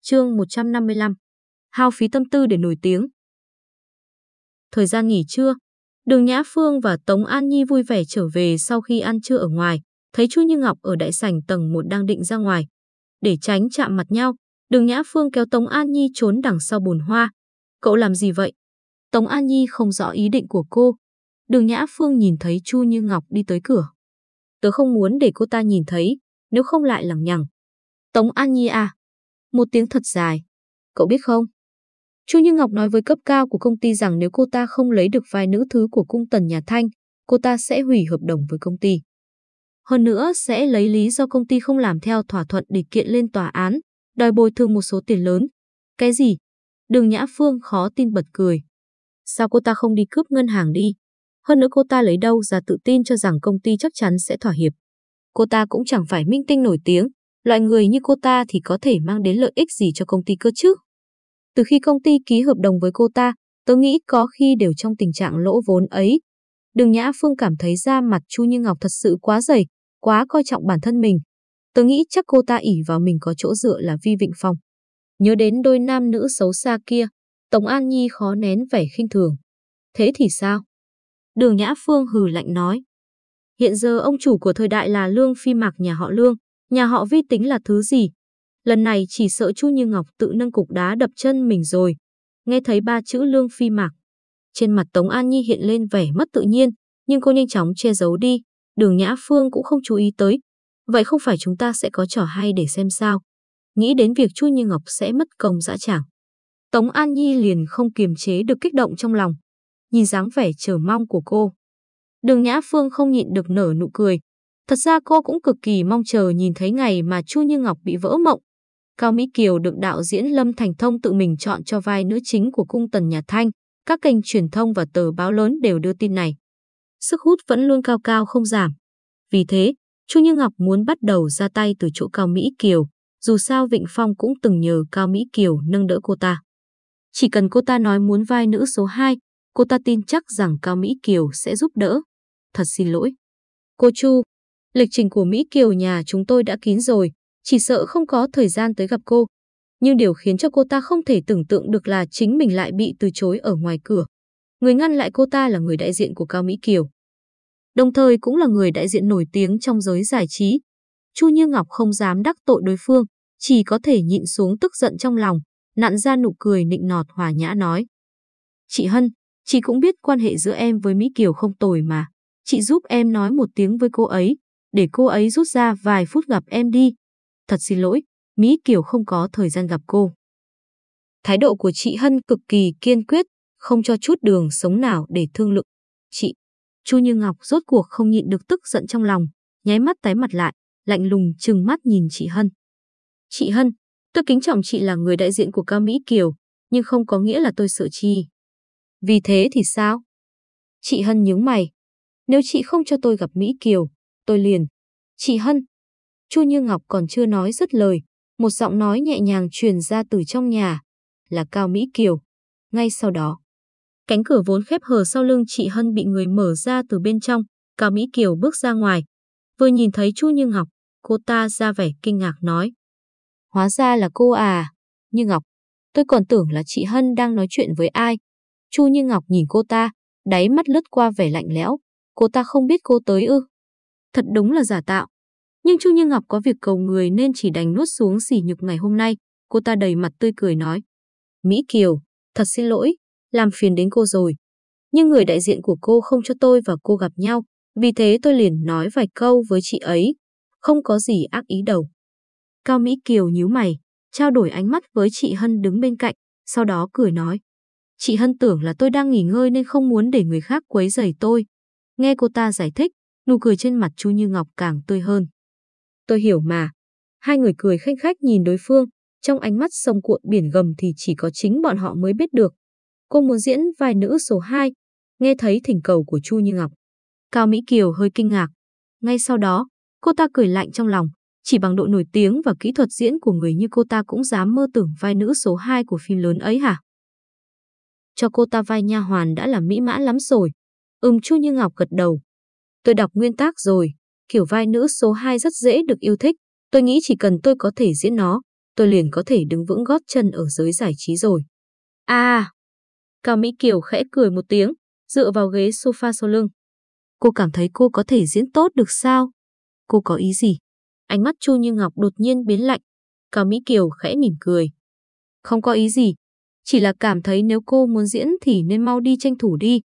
Chương 155 Hao phí tâm tư để nổi tiếng Thời gian nghỉ trưa, Đường Nhã Phương và Tống An Nhi vui vẻ trở về sau khi ăn trưa ở ngoài, thấy Chu Như Ngọc ở đại sảnh tầng 1 đang định ra ngoài. Để tránh chạm mặt nhau, Đường Nhã Phương kéo Tống An Nhi trốn đằng sau bồn hoa. Cậu làm gì vậy? Tống An Nhi không rõ ý định của cô. Đường Nhã Phương nhìn thấy Chu Như Ngọc đi tới cửa. Tớ không muốn để cô ta nhìn thấy, nếu không lại lằng nhằng. Tống An Nhi à? Một tiếng thật dài. Cậu biết không? Chu Như Ngọc nói với cấp cao của công ty rằng nếu cô ta không lấy được vài nữ thứ của cung tần nhà Thanh, cô ta sẽ hủy hợp đồng với công ty. Hơn nữa sẽ lấy lý do công ty không làm theo thỏa thuận để kiện lên tòa án, đòi bồi thường một số tiền lớn. Cái gì? Đường Nhã Phương khó tin bật cười. Sao cô ta không đi cướp ngân hàng đi? Hơn nữa cô ta lấy đâu ra tự tin cho rằng công ty chắc chắn sẽ thỏa hiệp. Cô ta cũng chẳng phải minh tinh nổi tiếng, loại người như cô ta thì có thể mang đến lợi ích gì cho công ty cơ chứ? Từ khi công ty ký hợp đồng với cô ta, tớ nghĩ có khi đều trong tình trạng lỗ vốn ấy. Đường Nhã Phương cảm thấy da mặt Chu Như Ngọc thật sự quá dày, quá coi trọng bản thân mình. Tớ nghĩ chắc cô ta ỉ vào mình có chỗ dựa là Vi Vịnh Phong. Nhớ đến đôi nam nữ xấu xa kia, Tống An Nhi khó nén vẻ khinh thường. Thế thì sao? Đường Nhã Phương hừ lạnh nói. Hiện giờ ông chủ của thời đại là Lương Phi Mạc nhà họ Lương, nhà họ Vi tính là thứ gì? Lần này chỉ sợ Chu Như Ngọc tự nâng cục đá đập chân mình rồi. Nghe thấy ba chữ Lương Phi Mạc. Trên mặt Tống An Nhi hiện lên vẻ mất tự nhiên, nhưng cô nhanh chóng che giấu đi. Đường Nhã Phương cũng không chú ý tới. Vậy không phải chúng ta sẽ có trò hay để xem sao? Nghĩ đến việc Chu Như Ngọc sẽ mất công dã chẳng Tống An Nhi liền không kiềm chế được kích động trong lòng. Nhìn dáng vẻ chờ mong của cô. Đường Nhã Phương không nhịn được nở nụ cười. Thật ra cô cũng cực kỳ mong chờ nhìn thấy ngày mà Chu Như Ngọc bị vỡ mộng. Cao Mỹ Kiều được đạo diễn Lâm Thành Thông tự mình chọn cho vai nữ chính của cung tần nhà Thanh. Các kênh truyền thông và tờ báo lớn đều đưa tin này. Sức hút vẫn luôn cao cao không giảm. Vì thế, Chu Như Ngọc muốn bắt đầu ra tay từ chỗ Cao Mỹ Kiều, dù sao Vịnh Phong cũng từng nhờ Cao Mỹ Kiều nâng đỡ cô ta. Chỉ cần cô ta nói muốn vai nữ số 2, cô ta tin chắc rằng Cao Mỹ Kiều sẽ giúp đỡ. Thật xin lỗi. Cô Chu, lịch trình của Mỹ Kiều nhà chúng tôi đã kín rồi, chỉ sợ không có thời gian tới gặp cô. Nhưng điều khiến cho cô ta không thể tưởng tượng được là chính mình lại bị từ chối ở ngoài cửa. Người ngăn lại cô ta là người đại diện của Cao Mỹ Kiều. Đồng thời cũng là người đại diện nổi tiếng trong giới giải trí. Chu Như Ngọc không dám đắc tội đối phương, chỉ có thể nhịn xuống tức giận trong lòng, nặn ra nụ cười nịnh nọt hòa nhã nói. Chị Hân, chị cũng biết quan hệ giữa em với Mỹ Kiều không tồi mà. Chị giúp em nói một tiếng với cô ấy, để cô ấy rút ra vài phút gặp em đi, Thật xin lỗi, Mỹ Kiều không có thời gian gặp cô. Thái độ của chị Hân cực kỳ kiên quyết, không cho chút đường sống nào để thương lượng. Chị, Chu Như Ngọc rốt cuộc không nhịn được tức giận trong lòng, nháy mắt tái mặt lại, lạnh lùng trừng mắt nhìn chị Hân. Chị Hân, tôi kính trọng chị là người đại diện của ca Mỹ Kiều, nhưng không có nghĩa là tôi sợ chi. Vì thế thì sao? Chị Hân nhướng mày. Nếu chị không cho tôi gặp Mỹ Kiều, tôi liền. Chị Hân, Chu Như Ngọc còn chưa nói dứt lời, một giọng nói nhẹ nhàng truyền ra từ trong nhà, là Cao Mỹ Kiều. Ngay sau đó, cánh cửa vốn khép hờ sau lưng chị Hân bị người mở ra từ bên trong, Cao Mỹ Kiều bước ra ngoài. Vừa nhìn thấy Chu Như Ngọc, cô ta ra vẻ kinh ngạc nói. Hóa ra là cô à, Như Ngọc, tôi còn tưởng là chị Hân đang nói chuyện với ai. Chu Như Ngọc nhìn cô ta, đáy mắt lướt qua vẻ lạnh lẽo, cô ta không biết cô tới ư. Thật đúng là giả tạo. Nhưng Chu Như Ngọc có việc cầu người nên chỉ đành nuốt xuống sỉ nhục ngày hôm nay. Cô ta đầy mặt tươi cười nói. Mỹ Kiều, thật xin lỗi, làm phiền đến cô rồi. Nhưng người đại diện của cô không cho tôi và cô gặp nhau, vì thế tôi liền nói vài câu với chị ấy, không có gì ác ý đâu. Cao Mỹ Kiều nhíu mày, trao đổi ánh mắt với chị Hân đứng bên cạnh, sau đó cười nói. Chị Hân tưởng là tôi đang nghỉ ngơi nên không muốn để người khác quấy rầy tôi. Nghe cô ta giải thích, nụ cười trên mặt Chu Như Ngọc càng tươi hơn. Tôi hiểu mà. Hai người cười khanh khách nhìn đối phương, trong ánh mắt sông cuộn biển gầm thì chỉ có chính bọn họ mới biết được. Cô muốn diễn vai nữ số 2, nghe thấy thỉnh cầu của Chu Như Ngọc. Cao Mỹ Kiều hơi kinh ngạc. Ngay sau đó, cô ta cười lạnh trong lòng, chỉ bằng độ nổi tiếng và kỹ thuật diễn của người như cô ta cũng dám mơ tưởng vai nữ số 2 của phim lớn ấy hả? Cho cô ta vai nha hoàn đã là mỹ mãn lắm rồi. Ừm Chu Như Ngọc gật đầu. Tôi đọc nguyên tác rồi, kiểu vai nữ số 2 rất dễ được yêu thích. Tôi nghĩ chỉ cần tôi có thể diễn nó, tôi liền có thể đứng vững gót chân ở giới giải trí rồi. À! Cao Mỹ Kiều khẽ cười một tiếng, dựa vào ghế sofa sau lưng. Cô cảm thấy cô có thể diễn tốt được sao? Cô có ý gì? Ánh mắt Chu Như Ngọc đột nhiên biến lạnh. Cao Mỹ Kiều khẽ mỉm cười. Không có ý gì. Chỉ là cảm thấy nếu cô muốn diễn thì nên mau đi tranh thủ đi.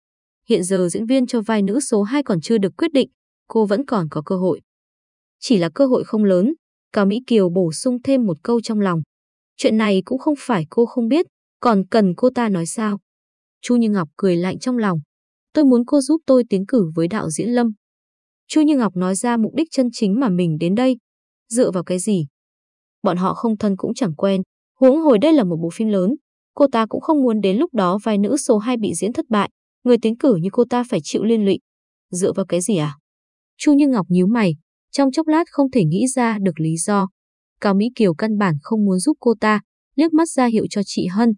Hiện giờ diễn viên cho vai nữ số 2 còn chưa được quyết định, cô vẫn còn có cơ hội. Chỉ là cơ hội không lớn, Cao Mỹ Kiều bổ sung thêm một câu trong lòng. Chuyện này cũng không phải cô không biết, còn cần cô ta nói sao. Chu Như Ngọc cười lạnh trong lòng. Tôi muốn cô giúp tôi tiến cử với đạo diễn Lâm. Chu Như Ngọc nói ra mục đích chân chính mà mình đến đây. Dựa vào cái gì? Bọn họ không thân cũng chẳng quen. Huống hồi đây là một bộ phim lớn. Cô ta cũng không muốn đến lúc đó vai nữ số 2 bị diễn thất bại. Người tiến cử như cô ta phải chịu liên lụy. Dựa vào cái gì à? Chu Như Ngọc nhíu mày, trong chốc lát không thể nghĩ ra được lý do. Cao Mỹ Kiều căn bản không muốn giúp cô ta, liếc mắt ra hiệu cho chị Hân.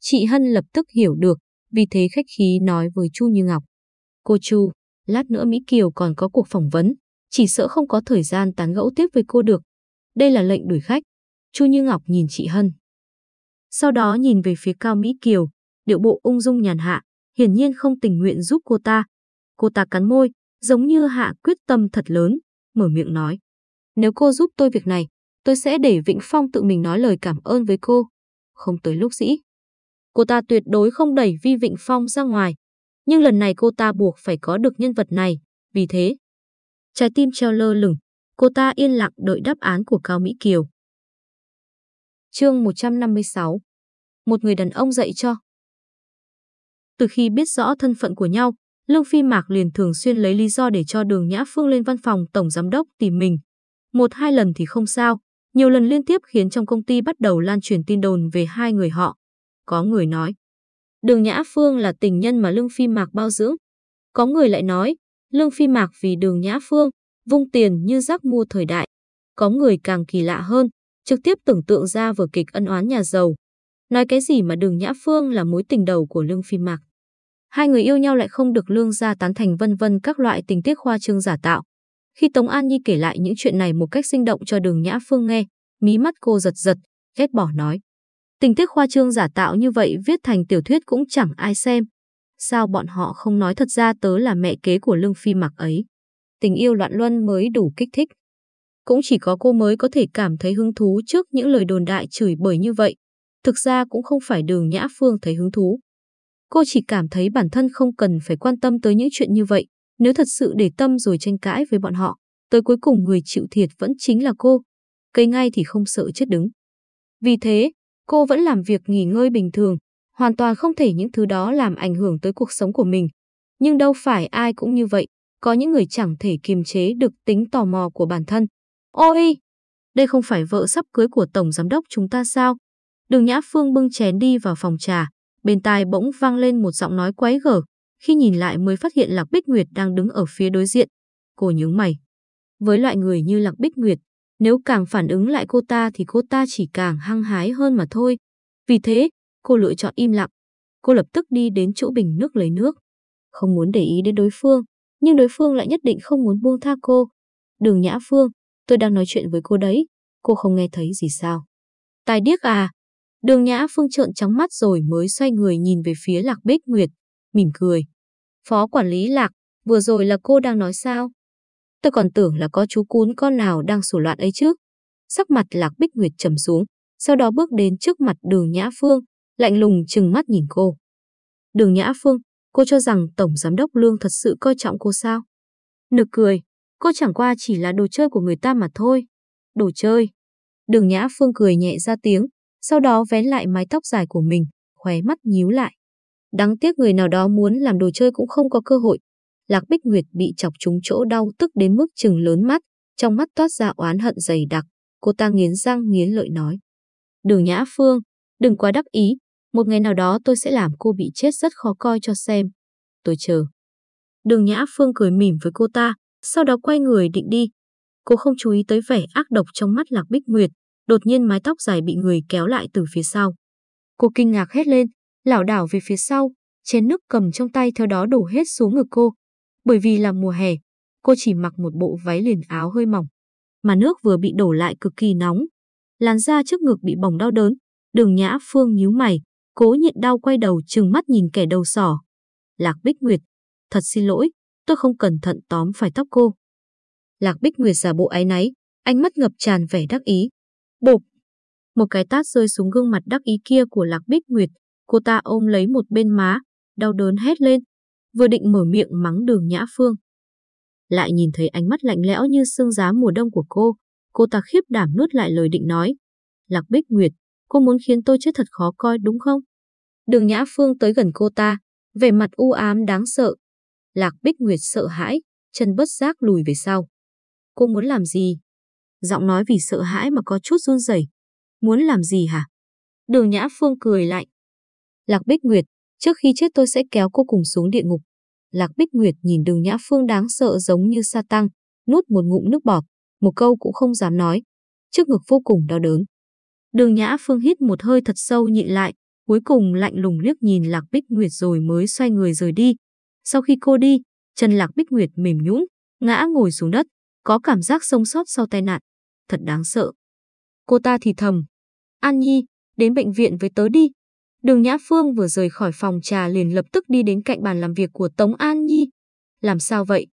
Chị Hân lập tức hiểu được, vì thế khách khí nói với Chu Như Ngọc. Cô Chu, lát nữa Mỹ Kiều còn có cuộc phỏng vấn, chỉ sợ không có thời gian tán gẫu tiếp với cô được. Đây là lệnh đuổi khách. Chu Như Ngọc nhìn chị Hân. Sau đó nhìn về phía Cao Mỹ Kiều, điệu bộ ung dung nhàn hạ, hiển nhiên không tình nguyện giúp cô ta. Cô ta cắn môi, giống như hạ quyết tâm thật lớn, mở miệng nói. Nếu cô giúp tôi việc này, tôi sẽ để Vĩnh Phong tự mình nói lời cảm ơn với cô. Không tới lúc dĩ. Cô ta tuyệt đối không đẩy Vi Vịnh Phong ra ngoài. Nhưng lần này cô ta buộc phải có được nhân vật này. Vì thế, trái tim treo lơ lửng, cô ta yên lặng đợi đáp án của Cao Mỹ Kiều. Chương 156 Một người đàn ông dạy cho Từ khi biết rõ thân phận của nhau, Lương Phi Mạc liền thường xuyên lấy lý do để cho Đường Nhã Phương lên văn phòng tổng giám đốc tìm mình. Một hai lần thì không sao, nhiều lần liên tiếp khiến trong công ty bắt đầu lan truyền tin đồn về hai người họ. Có người nói, Đường Nhã Phương là tình nhân mà Lương Phi Mạc bao dưỡng. Có người lại nói, Lương Phi Mạc vì Đường Nhã Phương, vung tiền như rác mua thời đại. Có người càng kỳ lạ hơn, trực tiếp tưởng tượng ra vở kịch ân oán nhà giàu. Nói cái gì mà Đường Nhã Phương là mối tình đầu của Lương Phi Mạc. Hai người yêu nhau lại không được lương gia tán thành vân vân các loại tình tiết khoa trương giả tạo. Khi Tống An Nhi kể lại những chuyện này một cách sinh động cho đường Nhã Phương nghe, mí mắt cô giật giật, ghét bỏ nói. Tình tiết khoa trương giả tạo như vậy viết thành tiểu thuyết cũng chẳng ai xem. Sao bọn họ không nói thật ra tớ là mẹ kế của lương phi mặc ấy. Tình yêu loạn luân mới đủ kích thích. Cũng chỉ có cô mới có thể cảm thấy hứng thú trước những lời đồn đại chửi bởi như vậy. Thực ra cũng không phải đường Nhã Phương thấy hứng thú. Cô chỉ cảm thấy bản thân không cần phải quan tâm tới những chuyện như vậy. Nếu thật sự để tâm rồi tranh cãi với bọn họ, tới cuối cùng người chịu thiệt vẫn chính là cô. Cây ngay thì không sợ chết đứng. Vì thế, cô vẫn làm việc nghỉ ngơi bình thường, hoàn toàn không thể những thứ đó làm ảnh hưởng tới cuộc sống của mình. Nhưng đâu phải ai cũng như vậy, có những người chẳng thể kiềm chế được tính tò mò của bản thân. Ôi! Đây không phải vợ sắp cưới của Tổng Giám đốc chúng ta sao? Đường Nhã Phương bưng chén đi vào phòng trà, bên tai bỗng vang lên một giọng nói quái gở, khi nhìn lại mới phát hiện Lạc Bích Nguyệt đang đứng ở phía đối diện. Cô nhướng mày. Với loại người như Lạc Bích Nguyệt, nếu càng phản ứng lại cô ta thì cô ta chỉ càng hăng hái hơn mà thôi. Vì thế, cô lựa chọn im lặng. Cô lập tức đi đến chỗ bình nước lấy nước. Không muốn để ý đến đối phương, nhưng đối phương lại nhất định không muốn buông tha cô. Đường Nhã Phương, tôi đang nói chuyện với cô đấy, cô không nghe thấy gì sao? Tài điếc à, Đường Nhã Phương trợn trắng mắt rồi mới xoay người nhìn về phía Lạc Bích Nguyệt, mỉm cười. Phó quản lý Lạc, vừa rồi là cô đang nói sao? Tôi còn tưởng là có chú cún con nào đang sủa loạn ấy chứ. Sắc mặt Lạc Bích Nguyệt trầm xuống, sau đó bước đến trước mặt đường Nhã Phương, lạnh lùng chừng mắt nhìn cô. Đường Nhã Phương, cô cho rằng Tổng Giám đốc Lương thật sự coi trọng cô sao? Nực cười, cô chẳng qua chỉ là đồ chơi của người ta mà thôi. Đồ chơi. Đường Nhã Phương cười nhẹ ra tiếng, sau đó vén lại mái tóc dài của mình, khóe mắt nhíu lại. Đáng tiếc người nào đó muốn làm đồ chơi cũng không có cơ hội. Lạc Bích Nguyệt bị chọc trúng chỗ đau tức đến mức trừng lớn mắt, trong mắt toát ra oán hận dày đặc. Cô ta nghiến răng nghiến lợi nói. Đường Nhã Phương, đừng quá đắc ý, một ngày nào đó tôi sẽ làm cô bị chết rất khó coi cho xem. Tôi chờ. Đường Nhã Phương cười mỉm với cô ta, sau đó quay người định đi. Cô không chú ý tới vẻ ác độc trong mắt Lạc Bích Nguyệt, đột nhiên mái tóc dài bị người kéo lại từ phía sau. Cô kinh ngạc hét lên, lảo đảo về phía sau, chén nước cầm trong tay theo đó đổ hết xuống ngực cô. Bởi vì là mùa hè, cô chỉ mặc một bộ váy liền áo hơi mỏng, mà nước vừa bị đổ lại cực kỳ nóng. Làn da trước ngực bị bỏng đau đớn, đường nhã phương nhíu mày, cố nhịn đau quay đầu trừng mắt nhìn kẻ đầu sỏ. Lạc Bích Nguyệt, thật xin lỗi, tôi không cẩn thận tóm phải tóc cô. Lạc Bích Nguyệt giả bộ áy náy, ánh mắt ngập tràn vẻ đắc ý. Bộp! Một cái tát rơi xuống gương mặt đắc ý kia của Lạc Bích Nguyệt, cô ta ôm lấy một bên má, đau đớn hét lên, vừa định mở miệng mắng đường Nhã Phương. Lại nhìn thấy ánh mắt lạnh lẽo như sương giá mùa đông của cô, cô ta khiếp đảm nuốt lại lời định nói. Lạc Bích Nguyệt, cô muốn khiến tôi chết thật khó coi đúng không? Đường Nhã Phương tới gần cô ta, vẻ mặt u ám đáng sợ. Lạc Bích Nguyệt sợ hãi, chân bất giác lùi về sau. Cô muốn làm gì? Giọng nói vì sợ hãi mà có chút run rẩy. Muốn làm gì hả? Đường Nhã Phương cười lạnh. Lạc Bích Nguyệt, trước khi chết tôi sẽ kéo cô cùng xuống địa ngục. Lạc Bích Nguyệt nhìn đường Nhã Phương đáng sợ giống như sa tăng, nuốt một ngụm nước bọt, một câu cũng không dám nói. Trước ngực vô cùng đau đớn. Đường Nhã Phương hít một hơi thật sâu nhịn lại, cuối cùng lạnh lùng liếc nhìn Lạc Bích Nguyệt rồi mới xoay người rời đi. Sau khi cô đi, chân Lạc Bích Nguyệt mềm nhũn, ngã ngồi xuống đất, có cảm giác sống sót sau tai nạn. Thật đáng sợ. Cô ta thì thầm. An Nhi, đến bệnh viện với tớ đi. Đường Nhã Phương vừa rời khỏi phòng trà liền lập tức đi đến cạnh bàn làm việc của Tống An Nhi. Làm sao vậy?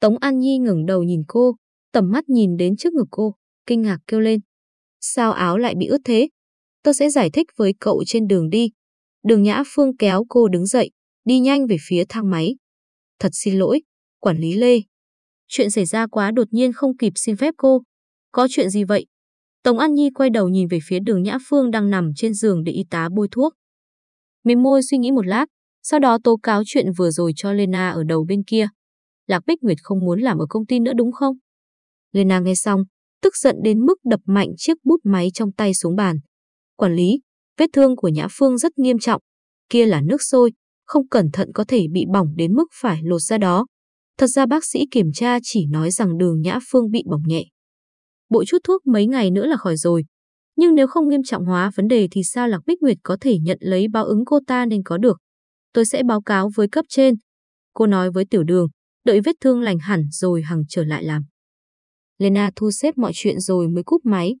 Tống An Nhi ngẩng đầu nhìn cô, tầm mắt nhìn đến trước ngực cô, kinh ngạc kêu lên. Sao áo lại bị ướt thế? Tôi sẽ giải thích với cậu trên đường đi. Đường Nhã Phương kéo cô đứng dậy, đi nhanh về phía thang máy. Thật xin lỗi, quản lý Lê. Chuyện xảy ra quá đột nhiên không kịp xin phép cô. Có chuyện gì vậy? Tống An Nhi quay đầu nhìn về phía đường Nhã Phương đang nằm trên giường để y tá bôi thuốc. Mềm môi suy nghĩ một lát, sau đó tố cáo chuyện vừa rồi cho Lena ở đầu bên kia. Lạc Bích Nguyệt không muốn làm ở công ty nữa đúng không? Lena nghe xong, tức giận đến mức đập mạnh chiếc bút máy trong tay xuống bàn. Quản lý, vết thương của Nhã Phương rất nghiêm trọng. Kia là nước sôi, không cẩn thận có thể bị bỏng đến mức phải lột ra đó. Thật ra bác sĩ kiểm tra chỉ nói rằng đường Nhã Phương bị bỏng nhẹ. Bội chút thuốc mấy ngày nữa là khỏi rồi. Nhưng nếu không nghiêm trọng hóa vấn đề thì sao Lạc Bích Nguyệt có thể nhận lấy báo ứng cô ta nên có được. Tôi sẽ báo cáo với cấp trên. Cô nói với tiểu đường, đợi vết thương lành hẳn rồi hằng trở lại làm. Lena thu xếp mọi chuyện rồi mới cúp máy.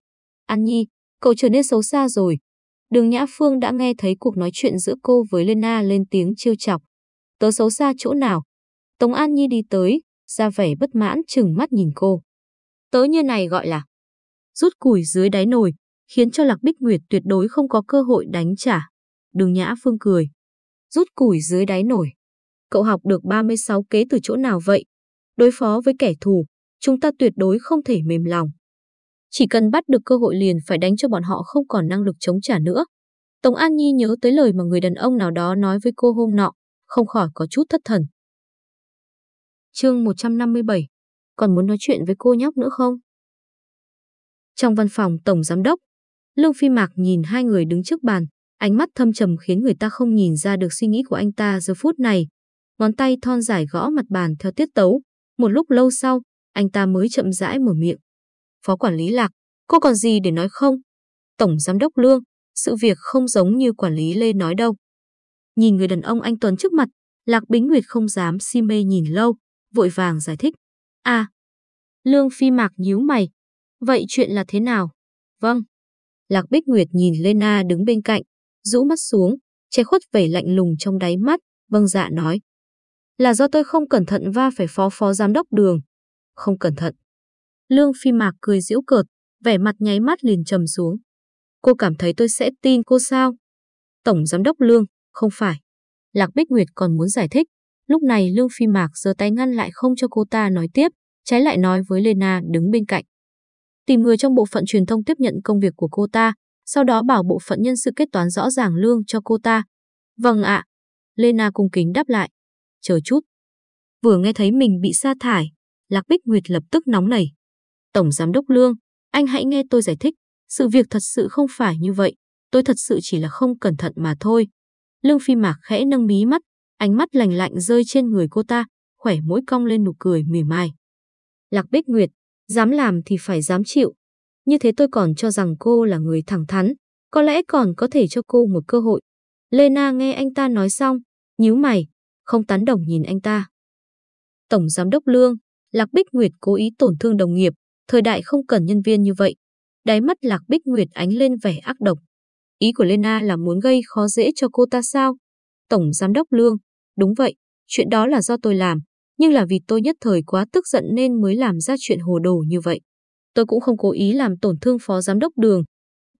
An Nhi, cậu trở nên xấu xa rồi. Đường Nhã Phương đã nghe thấy cuộc nói chuyện giữa cô với Lena lên tiếng trêu chọc. Tớ xấu xa chỗ nào? Tống An Nhi đi tới, ra vẻ bất mãn chừng mắt nhìn cô. Tớ như này gọi là rút củi dưới đáy nồi, khiến cho Lạc Bích Nguyệt tuyệt đối không có cơ hội đánh trả. Đường Nhã Phương cười. Rút củi dưới đáy nồi. Cậu học được 36 kế từ chỗ nào vậy? Đối phó với kẻ thù, chúng ta tuyệt đối không thể mềm lòng. Chỉ cần bắt được cơ hội liền phải đánh cho bọn họ không còn năng lực chống trả nữa. Tống An Nhi nhớ tới lời mà người đàn ông nào đó nói với cô hôm nọ, không khỏi có chút thất thần. Chương 157 còn muốn nói chuyện với cô nhóc nữa không? Trong văn phòng Tổng Giám đốc, Lương Phi Mạc nhìn hai người đứng trước bàn, ánh mắt thâm trầm khiến người ta không nhìn ra được suy nghĩ của anh ta giờ phút này. Ngón tay thon dài gõ mặt bàn theo tiết tấu. Một lúc lâu sau, anh ta mới chậm rãi mở miệng. Phó quản lý Lạc, cô còn gì để nói không? Tổng Giám đốc Lương, sự việc không giống như quản lý Lê nói đâu. Nhìn người đàn ông anh Tuấn trước mặt, Lạc Bính Nguyệt không dám si mê nhìn lâu, vội vàng giải thích. À, Lương Phi Mạc nhíu mày. Vậy chuyện là thế nào? Vâng. Lạc Bích Nguyệt nhìn Lena đứng bên cạnh, rũ mắt xuống, che khuất vẻ lạnh lùng trong đáy mắt, vâng dạ nói. Là do tôi không cẩn thận va phải phó phó giám đốc đường. Không cẩn thận. Lương Phi Mạc cười giễu cợt, vẻ mặt nháy mắt liền trầm xuống. Cô cảm thấy tôi sẽ tin cô sao? Tổng Giám đốc Lương, không phải. Lạc Bích Nguyệt còn muốn giải thích. Lúc này Lương Phi Mạc giơ tay ngăn lại không cho cô ta nói tiếp, trái lại nói với Lena đứng bên cạnh. Tìm người trong bộ phận truyền thông tiếp nhận công việc của cô ta, sau đó bảo bộ phận nhân sự kết toán rõ ràng lương cho cô ta. Vâng ạ. Lena cung kính đáp lại. Chờ chút. Vừa nghe thấy mình bị sa thải, Lạc Bích Nguyệt lập tức nóng nảy. Tổng Giám đốc Lương, anh hãy nghe tôi giải thích. Sự việc thật sự không phải như vậy. Tôi thật sự chỉ là không cẩn thận mà thôi. Lương Phi Mạc khẽ nâng mí mắt, ánh mắt lành lạnh rơi trên người cô ta, khỏe mũi cong lên nụ cười mỉa mai. Lạc Bích Nguyệt, dám làm thì phải dám chịu. Như thế tôi còn cho rằng cô là người thẳng thắn, có lẽ còn có thể cho cô một cơ hội. Lena nghe anh ta nói xong, nhíu mày, không tán đồng nhìn anh ta. Tổng Giám đốc Lương, Lạc Bích Nguyệt cố ý tổn thương đồng nghiệp, thời đại không cần nhân viên như vậy. Đáy mắt Lạc Bích Nguyệt ánh lên vẻ ác độc. Ý của Lena là muốn gây khó dễ cho cô ta sao? Tổng Giám đốc Lương, đúng vậy, chuyện đó là do tôi làm, nhưng là vì tôi nhất thời quá tức giận nên mới làm ra chuyện hồ đồ như vậy. Tôi cũng không cố ý làm tổn thương phó giám đốc đường.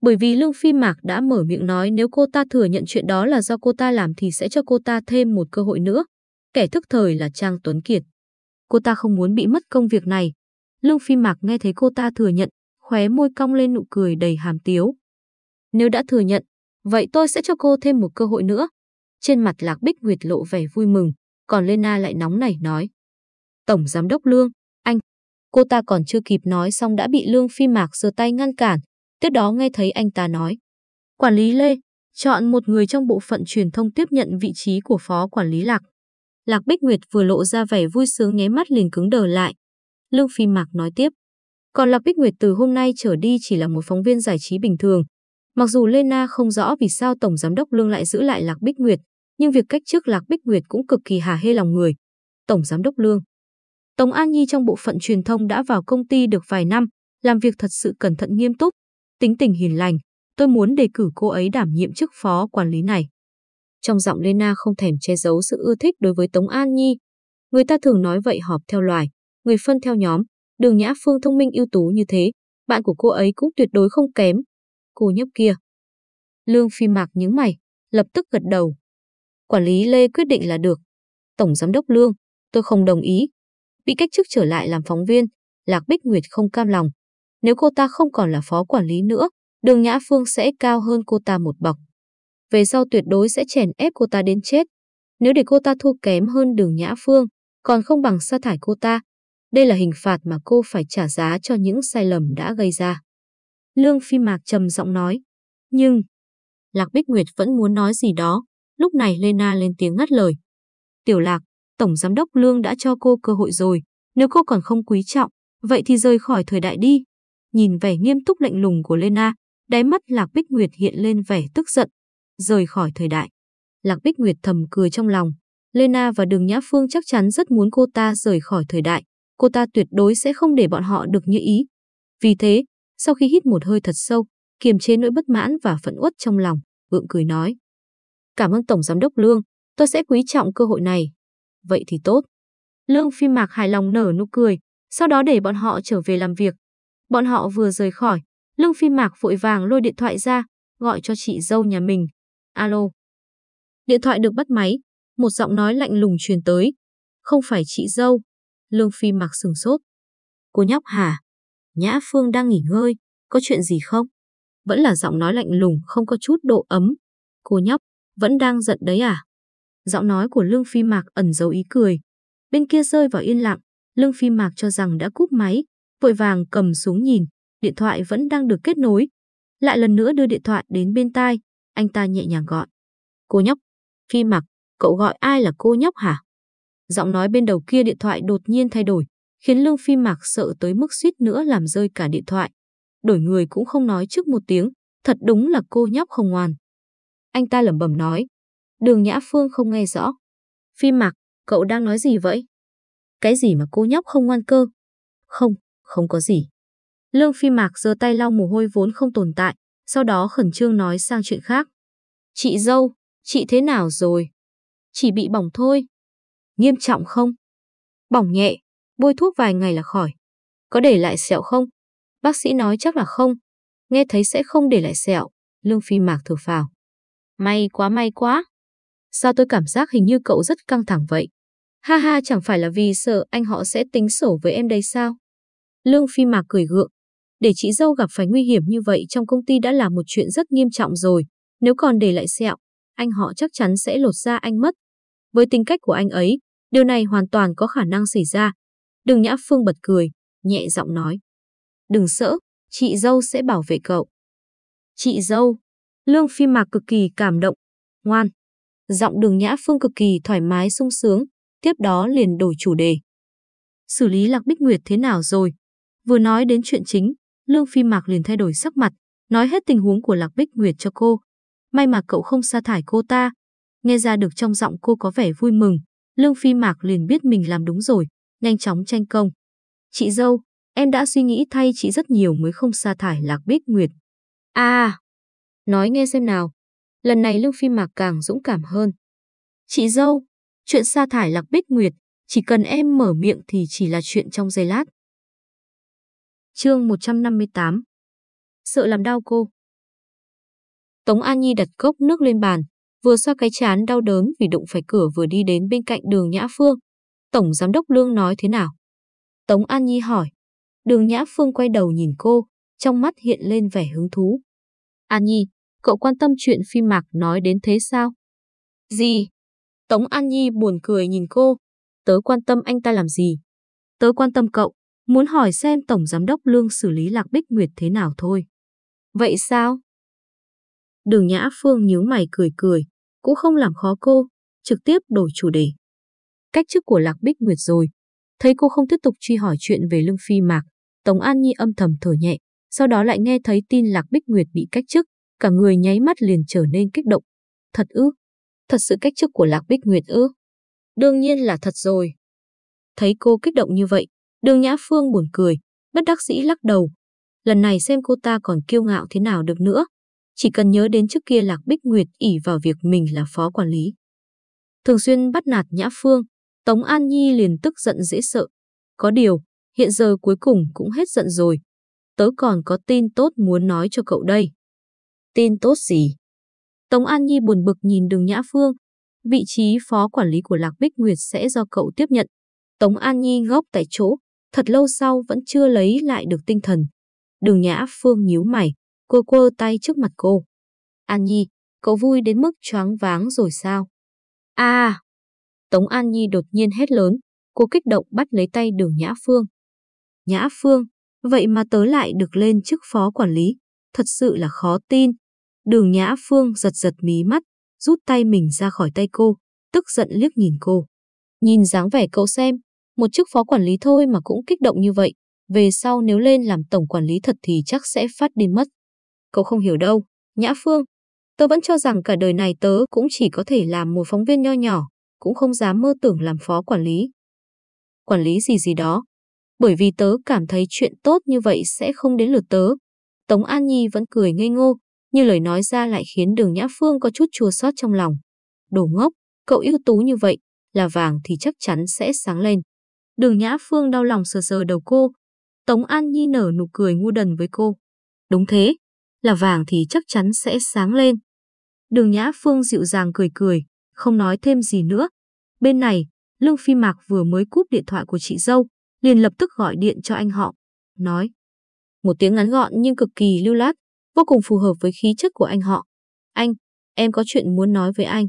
Bởi vì Lương Phi Mạc đã mở miệng nói nếu cô ta thừa nhận chuyện đó là do cô ta làm thì sẽ cho cô ta thêm một cơ hội nữa. Kẻ thức thời là Trang Tuấn Kiệt. Cô ta không muốn bị mất công việc này. Lương Phi Mạc nghe thấy cô ta thừa nhận, khóe môi cong lên nụ cười đầy hàm tiếu. Nếu đã thừa nhận, vậy tôi sẽ cho cô thêm một cơ hội nữa. Trên mặt Lạc Bích Nguyệt lộ vẻ vui mừng, còn Lena lại nóng nảy nói. Tổng Giám đốc Lương, anh. Cô ta còn chưa kịp nói xong đã bị Lương Phi Mạc giơ tay ngăn cản, tiếp đó nghe thấy anh ta nói. Quản lý Lê, chọn một người trong bộ phận truyền thông tiếp nhận vị trí của phó quản lý Lạc. Lạc Bích Nguyệt vừa lộ ra vẻ vui sướng nháy mắt liền cứng đờ lại. Lương Phi Mạc nói tiếp. Còn Lạc Bích Nguyệt từ hôm nay trở đi chỉ là một phóng viên giải trí bình thường. Mặc dù Lena không rõ vì sao Tổng Giám đốc Lương lại giữ lại Lạc Bích Nguyệt, nhưng việc cách chức Lạc Bích Nguyệt cũng cực kỳ hà hê lòng người. Tổng Giám đốc Lương Tống An Nhi trong bộ phận truyền thông đã vào công ty được vài năm, làm việc thật sự cẩn thận nghiêm túc, tính tình hiền lành. Tôi muốn đề cử cô ấy đảm nhiệm chức phó quản lý này. Trong giọng Lena không thèm che giấu sự ưa thích đối với Tống An Nhi. Người ta thường nói vậy họp theo loài, người phân theo nhóm. Đường Nhã Phương thông minh ưu tú như thế, bạn của cô ấy cũng tuyệt đối không kém. Cô nhóc kia. Lương Phi Mạc nhướng mày, lập tức gật đầu. Quản lý Lê quyết định là được. Tổng Giám đốc Lương, tôi không đồng ý. Bị cách chức trở lại làm phóng viên, Lạc Bích Nguyệt không cam lòng. Nếu cô ta không còn là phó quản lý nữa, đường Nhã Phương sẽ cao hơn cô ta một bậc. Về sau tuyệt đối sẽ chèn ép cô ta đến chết. Nếu để cô ta thua kém hơn đường Nhã Phương, còn không bằng sa thải cô ta. Đây là hình phạt mà cô phải trả giá cho những sai lầm đã gây ra. Lương Phi Mạc trầm giọng nói. Nhưng, Lạc Bích Nguyệt vẫn muốn nói gì đó, Lúc này Lena lên tiếng ngắt lời. Tiểu Lạc, Tổng Giám đốc Lương đã cho cô cơ hội rồi. Nếu cô còn không quý trọng, vậy thì rời khỏi thời đại đi. Nhìn vẻ nghiêm túc lạnh lùng của Lena, đáy mắt Lạc Bích Nguyệt hiện lên vẻ tức giận. Rời khỏi thời đại. Lạc Bích Nguyệt thầm cười trong lòng. Lena và Đường Nhã Phương chắc chắn rất muốn cô ta rời khỏi thời đại. Cô ta tuyệt đối sẽ không để bọn họ được như ý. Vì thế, sau khi hít một hơi thật sâu, kiềm chế nỗi bất mãn và phẫn uất trong lòng, vượng cười nói. Cảm ơn Tổng Giám đốc Lương, tôi sẽ quý trọng cơ hội này. Vậy thì tốt. Lương Phi Mạc hài lòng nở nụ cười, sau đó để bọn họ trở về làm việc. Bọn họ vừa rời khỏi, Lương Phi Mạc vội vàng lôi điện thoại ra, gọi cho chị dâu nhà mình. Alo. Điện thoại được bắt máy, một giọng nói lạnh lùng truyền tới. Không phải chị dâu. Lương Phi Mạc sừng sốt. Cô nhóc hả? Nhã Phương đang nghỉ ngơi, có chuyện gì không? Vẫn là giọng nói lạnh lùng không có chút độ ấm. Cô nhóc, vẫn đang giận đấy à? Giọng nói của Lương Phi Mạc ẩn dấu ý cười. Bên kia rơi vào yên lặng, Lương Phi Mạc cho rằng đã cúp máy, vội vàng cầm xuống nhìn, điện thoại vẫn đang được kết nối. Lại lần nữa đưa điện thoại đến bên tai, anh ta nhẹ nhàng gọi. Cô nhóc, Phi Mạc, cậu gọi ai là cô nhóc hả? Giọng nói bên đầu kia điện thoại đột nhiên thay đổi, khiến Lương Phi Mạc sợ tới mức suýt nữa làm rơi cả điện thoại. Đổi người cũng không nói trước một tiếng, thật đúng là cô nhóc không ngoan. Anh ta lẩm bẩm nói. Đường Nhã Phương không nghe rõ. Phi Mạc, cậu đang nói gì vậy? Cái gì mà cô nhóc không ngoan cơ? Không, không có gì. Lương Phi Mạc giơ tay lau mồ hôi vốn không tồn tại, sau đó khẩn trương nói sang chuyện khác. Chị dâu, chị thế nào rồi? Chỉ bị bỏng thôi. Nghiêm trọng không? Bỏng nhẹ, bôi thuốc vài ngày là khỏi. Có để lại sẹo không? Bác sĩ nói chắc là không. Nghe thấy sẽ không để lại sẹo. Lương Phi Mạc thở phào. May quá may quá. Sao tôi cảm giác hình như cậu rất căng thẳng vậy? Ha ha chẳng phải là vì sợ anh họ sẽ tính sổ với em đây sao? Lương Phi Mạc cười gượng. Để chị dâu gặp phải nguy hiểm như vậy trong công ty đã là một chuyện rất nghiêm trọng rồi. Nếu còn để lại sẹo, anh họ chắc chắn sẽ lột da anh mất. Với tính cách của anh ấy, điều này hoàn toàn có khả năng xảy ra. Đường Nhã Phương bật cười, nhẹ giọng nói. Đừng sợ, chị dâu sẽ bảo vệ cậu. Chị dâu. Lương Phi Mạc cực kỳ cảm động. Ngoan. Giọng đường Nhã Phương cực kỳ thoải mái sung sướng, tiếp đó liền đổi chủ đề. Xử lý Lạc Bích Nguyệt thế nào rồi? Vừa nói đến chuyện chính, Lương Phi Mạc liền thay đổi sắc mặt, nói hết tình huống của Lạc Bích Nguyệt cho cô. May mà cậu không sa thải cô ta. Nghe ra được trong giọng cô có vẻ vui mừng, Lương Phi Mạc liền biết mình làm đúng rồi, nhanh chóng tranh công. Chị dâu, em đã suy nghĩ thay chị rất nhiều mới không sa thải Lạc Bích Nguyệt. À, nói nghe xem nào. Lần này Lương Phi Mạc càng dũng cảm hơn. Chị dâu, chuyện sa thải Lạc Bích Nguyệt, chỉ cần em mở miệng thì chỉ là chuyện trong giây lát. Chương 158 Sợ làm đau cô Tống An Nhi đặt cốc nước lên bàn, vừa xoa cái chán đau đớn vì đụng phải cửa vừa đi đến bên cạnh đường Nhã Phương. Tổng Giám đốc Lương nói thế nào? Tống An Nhi hỏi. Đường Nhã Phương quay đầu nhìn cô, trong mắt hiện lên vẻ hứng thú. An Nhi, cậu quan tâm chuyện phi mạc nói đến thế sao? Gì? Tống An Nhi buồn cười nhìn cô. Tớ quan tâm anh ta làm gì? Tớ quan tâm cậu, muốn hỏi xem Tổng Giám đốc Lương xử lý Lạc Bích Nguyệt thế nào thôi. Vậy sao? Đường Nhã Phương nhíu mày cười cười, cũng không làm khó cô, trực tiếp đổi chủ đề. Cách chức của Lạc Bích Nguyệt rồi. Thấy cô không tiếp tục truy hỏi chuyện về Lương Phi Mạc, Tống An Nhi âm thầm thở nhẹ, sau đó lại nghe thấy tin Lạc Bích Nguyệt bị cách chức, cả người nháy mắt liền trở nên kích động. Thật ư? Thật sự cách chức của Lạc Bích Nguyệt ư? Đương nhiên là thật rồi. Thấy cô kích động như vậy, đường Nhã Phương buồn cười, bất đắc dĩ lắc đầu. Lần này xem cô ta còn kiêu ngạo thế nào được nữa. Chỉ cần nhớ đến trước kia Lạc Bích Nguyệt ỉ vào việc mình là phó quản lý. Thường xuyên bắt nạt Nhã Phương, Tống An Nhi liền tức giận dễ sợ. Có điều, hiện giờ cuối cùng cũng hết giận rồi. Tớ còn có tin tốt muốn nói cho cậu đây. Tin tốt gì? Tống An Nhi buồn bực nhìn đường Nhã Phương. Vị trí phó quản lý của Lạc Bích Nguyệt sẽ do cậu tiếp nhận. Tống An Nhi ngốc tại chỗ, thật lâu sau vẫn chưa lấy lại được tinh thần. Đường Nhã Phương nhíu mày, cô quơ tay trước mặt cô. An Nhi, cậu vui đến mức choáng váng rồi sao? À! Tống An Nhi đột nhiên hét lớn, cô kích động bắt lấy tay đường Nhã Phương. Nhã Phương, vậy mà tớ lại được lên chức phó quản lý, thật sự là khó tin. Đường Nhã Phương giật giật mí mắt, rút tay mình ra khỏi tay cô, tức giận liếc nhìn cô. Nhìn dáng vẻ cậu xem, một chức phó quản lý thôi mà cũng kích động như vậy, về sau nếu lên làm tổng quản lý thật thì chắc sẽ phát điên mất. Cậu không hiểu đâu, Nhã Phương, tớ vẫn cho rằng cả đời này tớ cũng chỉ có thể làm một phóng viên nho nhỏ, cũng không dám mơ tưởng làm phó quản lý. Quản lý gì gì đó, bởi vì tớ cảm thấy chuyện tốt như vậy sẽ không đến lượt tớ. Tống An Nhi vẫn cười ngây ngô, như lời nói ra lại khiến đường Nhã Phương có chút chua xót trong lòng. Đồ ngốc, cậu ưu tú như vậy, là vàng thì chắc chắn sẽ sáng lên. Đường Nhã Phương đau lòng sờ sờ đầu cô. Tống An Nhi nở nụ cười ngu đần với cô. Đúng thế, là vàng thì chắc chắn sẽ sáng lên. Đường Nhã Phương dịu dàng cười cười, không nói thêm gì nữa. Bên này, Lương Phi Mạc vừa mới cúp điện thoại của chị dâu, liền lập tức gọi điện cho anh họ, nói. Một tiếng ngắn gọn nhưng cực kỳ lưu lát, vô cùng phù hợp với khí chất của anh họ. Anh, em có chuyện muốn nói với anh.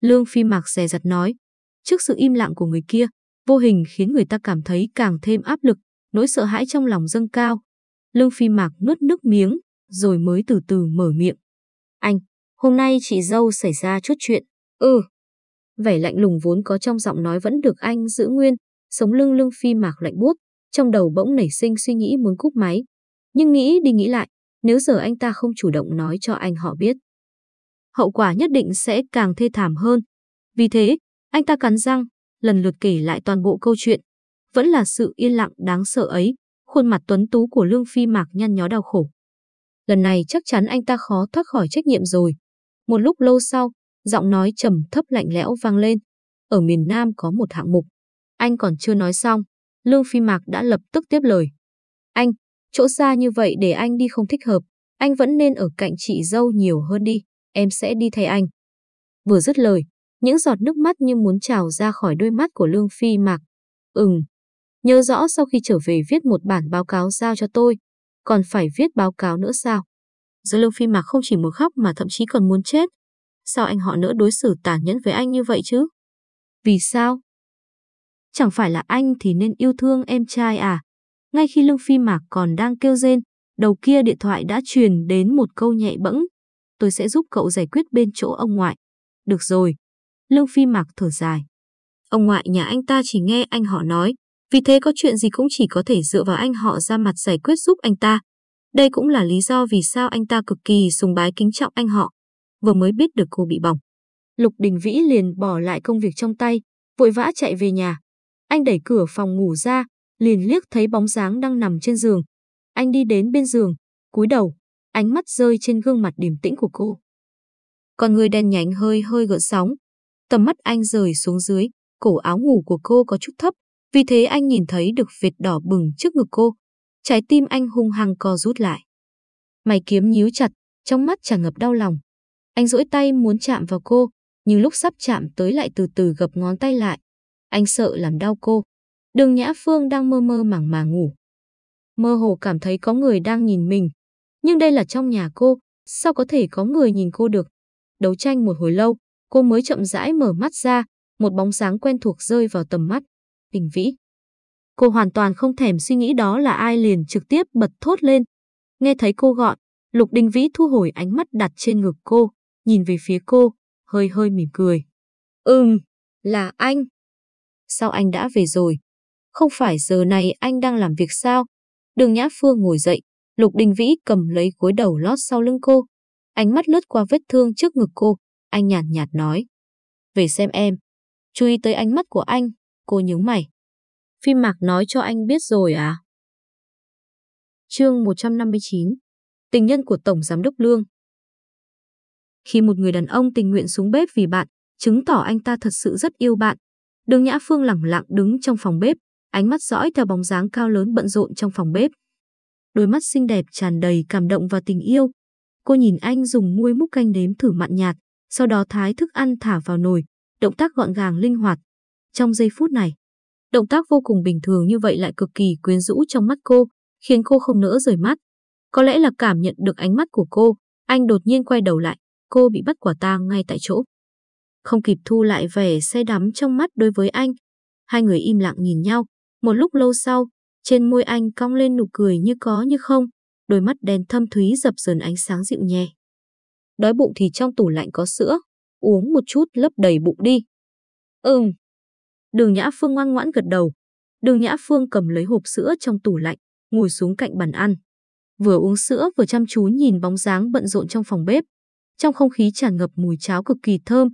Lương Phi Mạc xè giặt nói. Trước sự im lặng của người kia, vô hình khiến người ta cảm thấy càng thêm áp lực, nỗi sợ hãi trong lòng dâng cao. Lương Phi Mạc nuốt nước miếng, rồi mới từ từ mở miệng. Anh, hôm nay chị dâu xảy ra chút chuyện. Ừ. Vẻ lạnh lùng vốn có trong giọng nói vẫn được anh giữ nguyên, sống lưng lưng phi mạc lạnh buốt, trong đầu bỗng nảy sinh suy nghĩ muốn cúp máy. Nhưng nghĩ đi nghĩ lại, nếu giờ anh ta không chủ động nói cho anh họ biết. Hậu quả nhất định sẽ càng thê thảm hơn. Vì thế, anh ta cắn răng, lần lượt kể lại toàn bộ câu chuyện. Vẫn là sự yên lặng đáng sợ ấy, khuôn mặt tuấn tú của Lương Phi Mạc nhăn nhó đau khổ. Lần này chắc chắn anh ta khó thoát khỏi trách nhiệm rồi. Một lúc lâu sau, giọng nói trầm thấp lạnh lẽo vang lên. Ở miền Nam có một hạng mục. Anh còn chưa nói xong, Lương Phi Mạc đã lập tức tiếp lời. Anh, chỗ xa như vậy để anh đi không thích hợp, anh vẫn nên ở cạnh chị dâu nhiều hơn đi. em sẽ đi thay anh. Vừa dứt lời, những giọt nước mắt như muốn trào ra khỏi đôi mắt của Lương Phi Mạc. Ừm, nhớ rõ sau khi trở về viết một bản báo cáo giao cho tôi, còn phải viết báo cáo nữa sao? Giờ Lương Phi Mạc không chỉ muốn khóc mà thậm chí còn muốn chết. Sao anh họ nữa đối xử tàn nhẫn với anh như vậy chứ? Vì sao? Chẳng phải là anh thì nên yêu thương em trai à? Ngay khi Lương Phi Mạc còn đang kêu rên, đầu kia điện thoại đã truyền đến một câu nhẹ bẫng. Tôi sẽ giúp cậu giải quyết bên chỗ ông ngoại. Được rồi. Lương Phi Mạc thở dài. Ông ngoại nhà anh ta chỉ nghe anh họ nói, vì thế có chuyện gì cũng chỉ có thể dựa vào anh họ ra mặt giải quyết giúp anh ta. Đây cũng là lý do vì sao anh ta cực kỳ sùng bái kính trọng anh họ. Vừa mới biết được cô bị bỏng. Lục Đình Vĩ liền bỏ lại công việc trong tay, vội vã chạy về nhà. Anh đẩy cửa phòng ngủ ra, liền liếc thấy bóng dáng đang nằm trên giường. Anh đi đến bên giường, cúi đầu, ánh mắt rơi trên gương mặt điềm tĩnh của cô. Con người đen nhánh hơi hơi gợn sóng. Tầm mắt anh rời xuống dưới, cổ áo ngủ của cô có chút thấp, vì thế anh nhìn thấy được vệt đỏ bừng trước ngực cô. Trái tim anh hung hăng co rút lại. Mày kiếm nhíu chặt, trong mắt tràn ngập đau lòng. Anh duỗi tay muốn chạm vào cô, nhưng lúc sắp chạm tới lại từ từ gập ngón tay lại. Anh sợ làm đau cô. Đường Nhã Phương đang mơ mơ màng màng ngủ. Mơ hồ cảm thấy có người đang nhìn mình. Nhưng đây là trong nhà cô, sao có thể có người nhìn cô được? Đấu tranh một hồi lâu, cô mới chậm rãi mở mắt ra, một bóng dáng quen thuộc rơi vào tầm mắt. Đình Vĩ. Cô hoàn toàn không thèm suy nghĩ đó là ai liền trực tiếp bật thốt lên. Nghe thấy cô gọi, Lục Đình Vĩ thu hồi ánh mắt đặt trên ngực cô, nhìn về phía cô, hơi hơi mỉm cười. Ừm, là anh. Sao anh đã về rồi? Không phải giờ này anh đang làm việc sao? Đường Nhã Phương ngồi dậy, Lục Đình Vĩ cầm lấy gối đầu lót sau lưng cô. Ánh mắt lướt qua vết thương trước ngực cô, anh nhàn nhạt, nhạt nói. Về xem em. Chú ý tới ánh mắt của anh, cô nhướng mày. Phim Mạc nói cho anh biết rồi à? Chương 159 Tình nhân của Tổng Giám đốc Lương khi một người đàn ông tình nguyện xuống bếp vì bạn, chứng tỏ anh ta thật sự rất yêu bạn. Đường Nhã Phương lẳng lặng đứng trong phòng bếp, ánh mắt dõi theo bóng dáng cao lớn bận rộn trong phòng bếp. Đôi mắt xinh đẹp tràn đầy cảm động và tình yêu. Cô nhìn anh dùng muôi múc canh đếm thử mặn nhạt, sau đó thái thức ăn thả vào nồi, động tác gọn gàng linh hoạt. Trong giây phút này, động tác vô cùng bình thường như vậy lại cực kỳ quyến rũ trong mắt cô, khiến cô không nỡ rời mắt. Có lẽ là cảm nhận được ánh mắt của cô, anh đột nhiên quay đầu lại, cô bị bắt quả tang ngay tại chỗ. Không kịp thu lại vẻ say đắm trong mắt đối với anh, hai người im lặng nhìn nhau, một lúc lâu sau, trên môi anh cong lên nụ cười như có như không, đôi mắt đen thâm thúy dập dờn ánh sáng dịu nhẹ. Đói bụng thì trong tủ lạnh có sữa, uống một chút lấp đầy bụng đi. Ừm. Đường Nhã Phương ngoan ngoãn gật đầu. Đường Nhã Phương cầm lấy hộp sữa trong tủ lạnh, ngồi xuống cạnh bàn ăn. Vừa uống sữa vừa chăm chú nhìn bóng dáng bận rộn trong phòng bếp. Trong không khí tràn ngập mùi cháo cực kỳ thơm.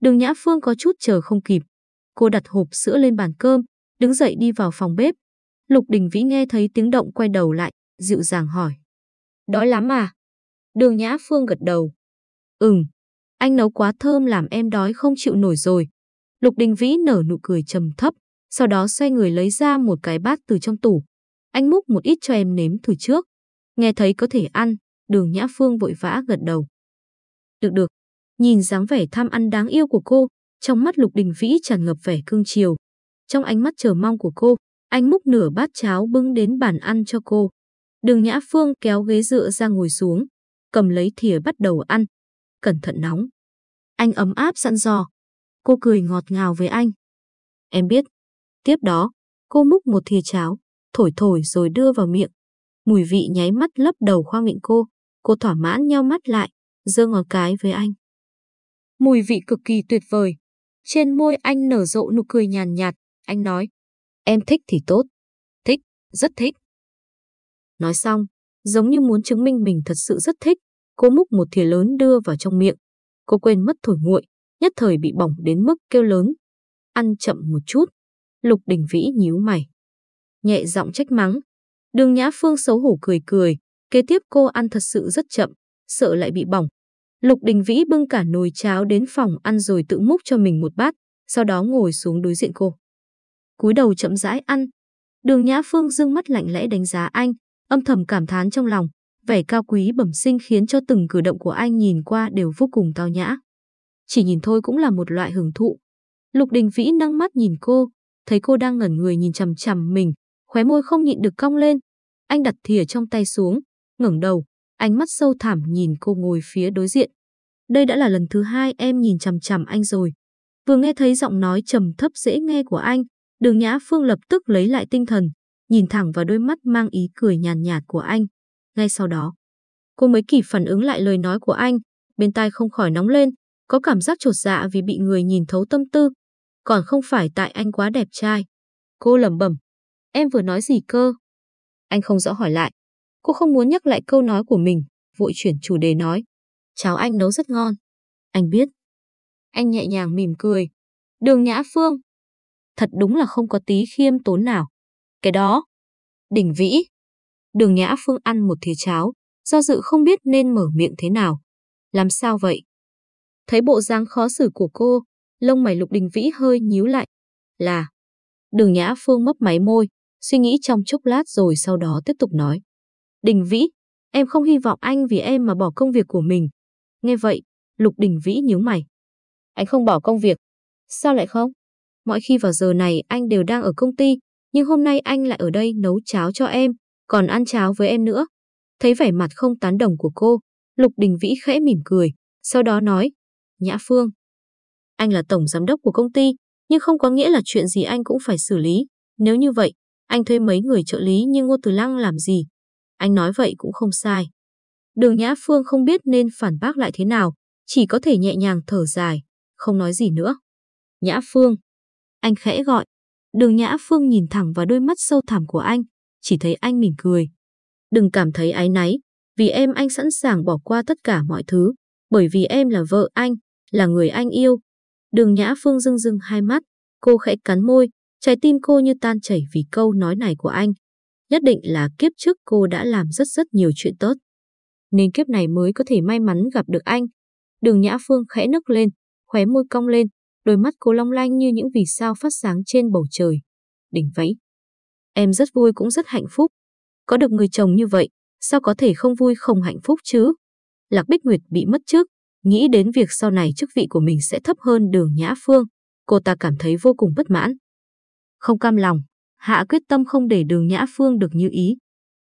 Đường Nhã Phương có chút chờ không kịp. Cô đặt hộp sữa lên bàn cơm, đứng dậy đi vào phòng bếp. Lục Đình Vĩ nghe thấy tiếng động quay đầu lại, dịu dàng hỏi. Đói lắm à? Đường Nhã Phương gật đầu. Ừm, anh nấu quá thơm làm em đói không chịu nổi rồi. Lục Đình Vĩ nở nụ cười trầm thấp, sau đó xoay người lấy ra một cái bát từ trong tủ. Anh múc một ít cho em nếm thử trước. Nghe thấy có thể ăn, đường Nhã Phương vội vã gật đầu. Được được, nhìn dáng vẻ tham ăn đáng yêu của cô, trong mắt Lục Đình Vĩ tràn ngập vẻ cương chiều. Trong ánh mắt chờ mong của cô, anh múc nửa bát cháo bưng đến bàn ăn cho cô. Đường Nhã Phương kéo ghế dựa ra ngồi xuống, cầm lấy thìa bắt đầu ăn. Cẩn thận nóng. Anh ấm áp sẵn dò. Cô cười ngọt ngào với anh. Em biết. Tiếp đó, cô múc một thìa cháo, thổi thổi rồi đưa vào miệng. Mùi vị nháy mắt lấp đầu khoang miệng cô. Cô thỏa mãn nheo mắt lại, giơ ngón cái với anh. Mùi vị cực kỳ tuyệt vời. Trên môi anh nở rộ nụ cười nhàn nhạt, anh nói. Em thích thì tốt. Thích, rất thích. Nói xong, giống như muốn chứng minh mình thật sự rất thích, cô múc một thìa lớn đưa vào trong miệng. Cô quên mất thổi nguội, nhất thời bị bỏng đến mức kêu lớn. Ăn chậm một chút. Lục Đình Vĩ nhíu mày. Nhẹ giọng trách mắng. Đường Nhã Phương xấu hổ cười cười. Kế tiếp cô ăn thật sự rất chậm, sợ lại bị bỏng. Lục Đình Vĩ bưng cả nồi cháo đến phòng ăn rồi tự múc cho mình một bát, sau đó ngồi xuống đối diện cô. cúi đầu chậm rãi ăn. Đường Nhã Phương dương mắt lạnh lẽ đánh giá anh, âm thầm cảm thán trong lòng, Vẻ cao quý bẩm sinh khiến cho từng cử động của anh nhìn qua đều vô cùng tao nhã. Chỉ nhìn thôi cũng là một loại hưởng thụ. Lục Đình Vĩ nâng mắt nhìn cô, thấy cô đang ngẩn người nhìn chằm chằm mình, khóe môi không nhịn được cong lên. Anh đặt thìa trong tay xuống, ngẩng đầu, ánh mắt sâu thẳm nhìn cô ngồi phía đối diện. Đây đã là lần thứ hai em nhìn chằm chằm anh rồi. Vừa nghe thấy giọng nói trầm thấp dễ nghe của anh, đường Nhã Phương lập tức lấy lại tinh thần, nhìn thẳng vào đôi mắt mang ý cười nhàn nhạt của anh. Ngay sau đó, cô mới kịp phản ứng lại lời nói của anh, bên tai không khỏi nóng lên, có cảm giác trột dạ vì bị người nhìn thấu tâm tư. Còn không phải tại anh quá đẹp trai. Cô lẩm bẩm, em vừa nói gì cơ? Anh không rõ hỏi lại. Cô không muốn nhắc lại câu nói của mình, vội chuyển chủ đề nói. Cháo anh nấu rất ngon. Anh biết. Anh nhẹ nhàng mỉm cười. Đường Nhã Phương. Thật đúng là không có tí khiêm tốn nào. Cái đó. Đỉnh vĩ. Đường Nhã Phương ăn một thìa cháo, do dự không biết nên mở miệng thế nào. Làm sao vậy? Thấy bộ dáng khó xử của cô, lông mày lục đình vĩ hơi nhíu lại. Là. Đường Nhã Phương mấp máy môi, suy nghĩ trong chốc lát rồi sau đó tiếp tục nói. Đình Vĩ, em không hy vọng anh vì em mà bỏ công việc của mình. Nghe vậy, Lục Đình Vĩ nhíu mày. Anh không bỏ công việc. Sao lại không? Mọi khi vào giờ này anh đều đang ở công ty, nhưng hôm nay anh lại ở đây nấu cháo cho em, còn ăn cháo với em nữa. Thấy vẻ mặt không tán đồng của cô, Lục Đình Vĩ khẽ mỉm cười, sau đó nói, Nhã Phương, anh là tổng giám đốc của công ty, nhưng không có nghĩa là chuyện gì anh cũng phải xử lý. Nếu như vậy, anh thuê mấy người trợ lý như Ngô Từ Lăng làm gì? Anh nói vậy cũng không sai. Đường Nhã Phương không biết nên phản bác lại thế nào, chỉ có thể nhẹ nhàng thở dài, không nói gì nữa. Nhã Phương. Anh khẽ gọi. Đường Nhã Phương nhìn thẳng vào đôi mắt sâu thẳm của anh, chỉ thấy anh mỉm cười. Đừng cảm thấy áy náy, vì em anh sẵn sàng bỏ qua tất cả mọi thứ, bởi vì em là vợ anh, là người anh yêu. Đường Nhã Phương rưng rưng hai mắt, cô khẽ cắn môi, trái tim cô như tan chảy vì câu nói này của anh. Nhất định là kiếp trước cô đã làm rất rất nhiều chuyện tốt. Nên kiếp này mới có thể may mắn gặp được anh. Đường Nhã Phương khẽ nức lên, khóe môi cong lên, đôi mắt cô long lanh như những vì sao phát sáng trên bầu trời. Đỉnh váy. Em rất vui cũng rất hạnh phúc. Có được người chồng như vậy, sao có thể không vui không hạnh phúc chứ? Lạc Bích Nguyệt bị mất trước, nghĩ đến việc sau này chức vị của mình sẽ thấp hơn đường Nhã Phương, cô ta cảm thấy vô cùng bất mãn. Không cam lòng, Hạ quyết tâm không để đường Nhã Phương được như ý.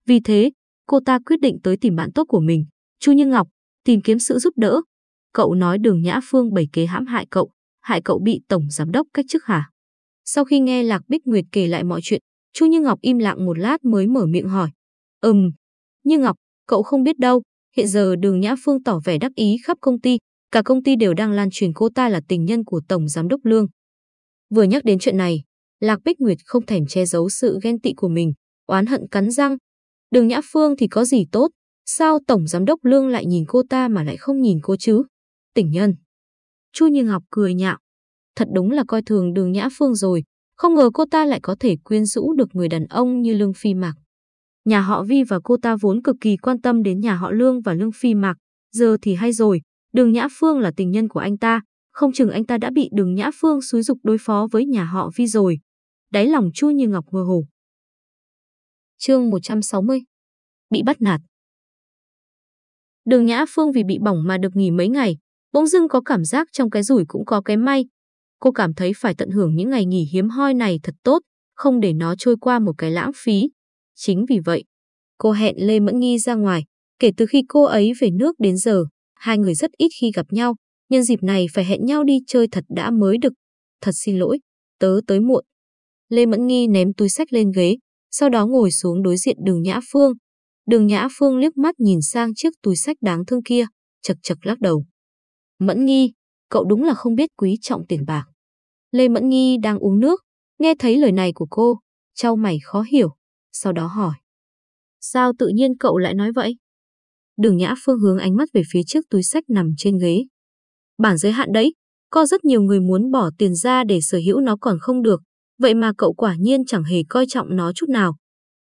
Vì thế, cô ta quyết định tới tìm bạn tốt của mình, Chu Như Ngọc, tìm kiếm sự giúp đỡ. Cậu nói đường Nhã Phương bày kế hãm hại cậu, hại cậu bị tổng giám đốc cách chức hả? Sau khi nghe Lạc Bích Nguyệt kể lại mọi chuyện, Chu Như Ngọc im lặng một lát mới mở miệng hỏi. Ừm, Như Ngọc, cậu không biết đâu, hiện giờ đường Nhã Phương tỏ vẻ đắc ý khắp công ty, cả công ty đều đang lan truyền cô ta là tình nhân của Tổng Giám đốc Lương. Vừa nhắc đến chuyện này, Lạc Bích Nguyệt không thèm che giấu sự ghen tị của mình, oán hận cắn răng. Đường Nhã Phương thì có gì tốt, sao Tổng Giám đốc Lương lại nhìn cô ta mà lại không nhìn cô chứ? Tỉnh nhân. Chu Như Ngọc cười nhạo. Thật đúng là coi thường đường Nhã Phương rồi, không ngờ cô ta lại có thể quyến rũ được người đàn ông như Lương Phi Mạc. Nhà họ Vi và cô ta vốn cực kỳ quan tâm đến nhà họ Lương và Lương Phi Mạc, giờ thì hay rồi, đường Nhã Phương là tình nhân của anh ta, không chừng anh ta đã bị đường Nhã Phương xúi dục đối phó với nhà họ Vi rồi đáy lòng chua Như Ngọc mơ hồ. Chương 160 Bị bắt nạt Đường Nhã Phương vì bị bỏng mà được nghỉ mấy ngày, bỗng dưng có cảm giác trong cái rủi cũng có cái may. Cô cảm thấy phải tận hưởng những ngày nghỉ hiếm hoi này thật tốt, không để nó trôi qua một cái lãng phí. Chính vì vậy, cô hẹn Lê Mẫn Nghi ra ngoài. Kể từ khi cô ấy về nước đến giờ, hai người rất ít khi gặp nhau. Nhân dịp này phải hẹn nhau đi chơi thật đã mới được. Thật xin lỗi, tớ tới muộn. Lê Mẫn Nghi ném túi sách lên ghế, sau đó ngồi xuống đối diện đường Nhã Phương. Đường Nhã Phương liếc mắt nhìn sang chiếc túi sách đáng thương kia, chật chật lắc đầu. Mẫn Nghi, cậu đúng là không biết quý trọng tiền bạc. Lê Mẫn Nghi đang uống nước, nghe thấy lời này của cô, trao mày khó hiểu, sau đó hỏi. Sao tự nhiên cậu lại nói vậy? Đường Nhã Phương hướng ánh mắt về phía trước túi sách nằm trên ghế. Bản giới hạn đấy, có rất nhiều người muốn bỏ tiền ra để sở hữu nó còn không được, Vậy mà cậu quả nhiên chẳng hề coi trọng nó chút nào.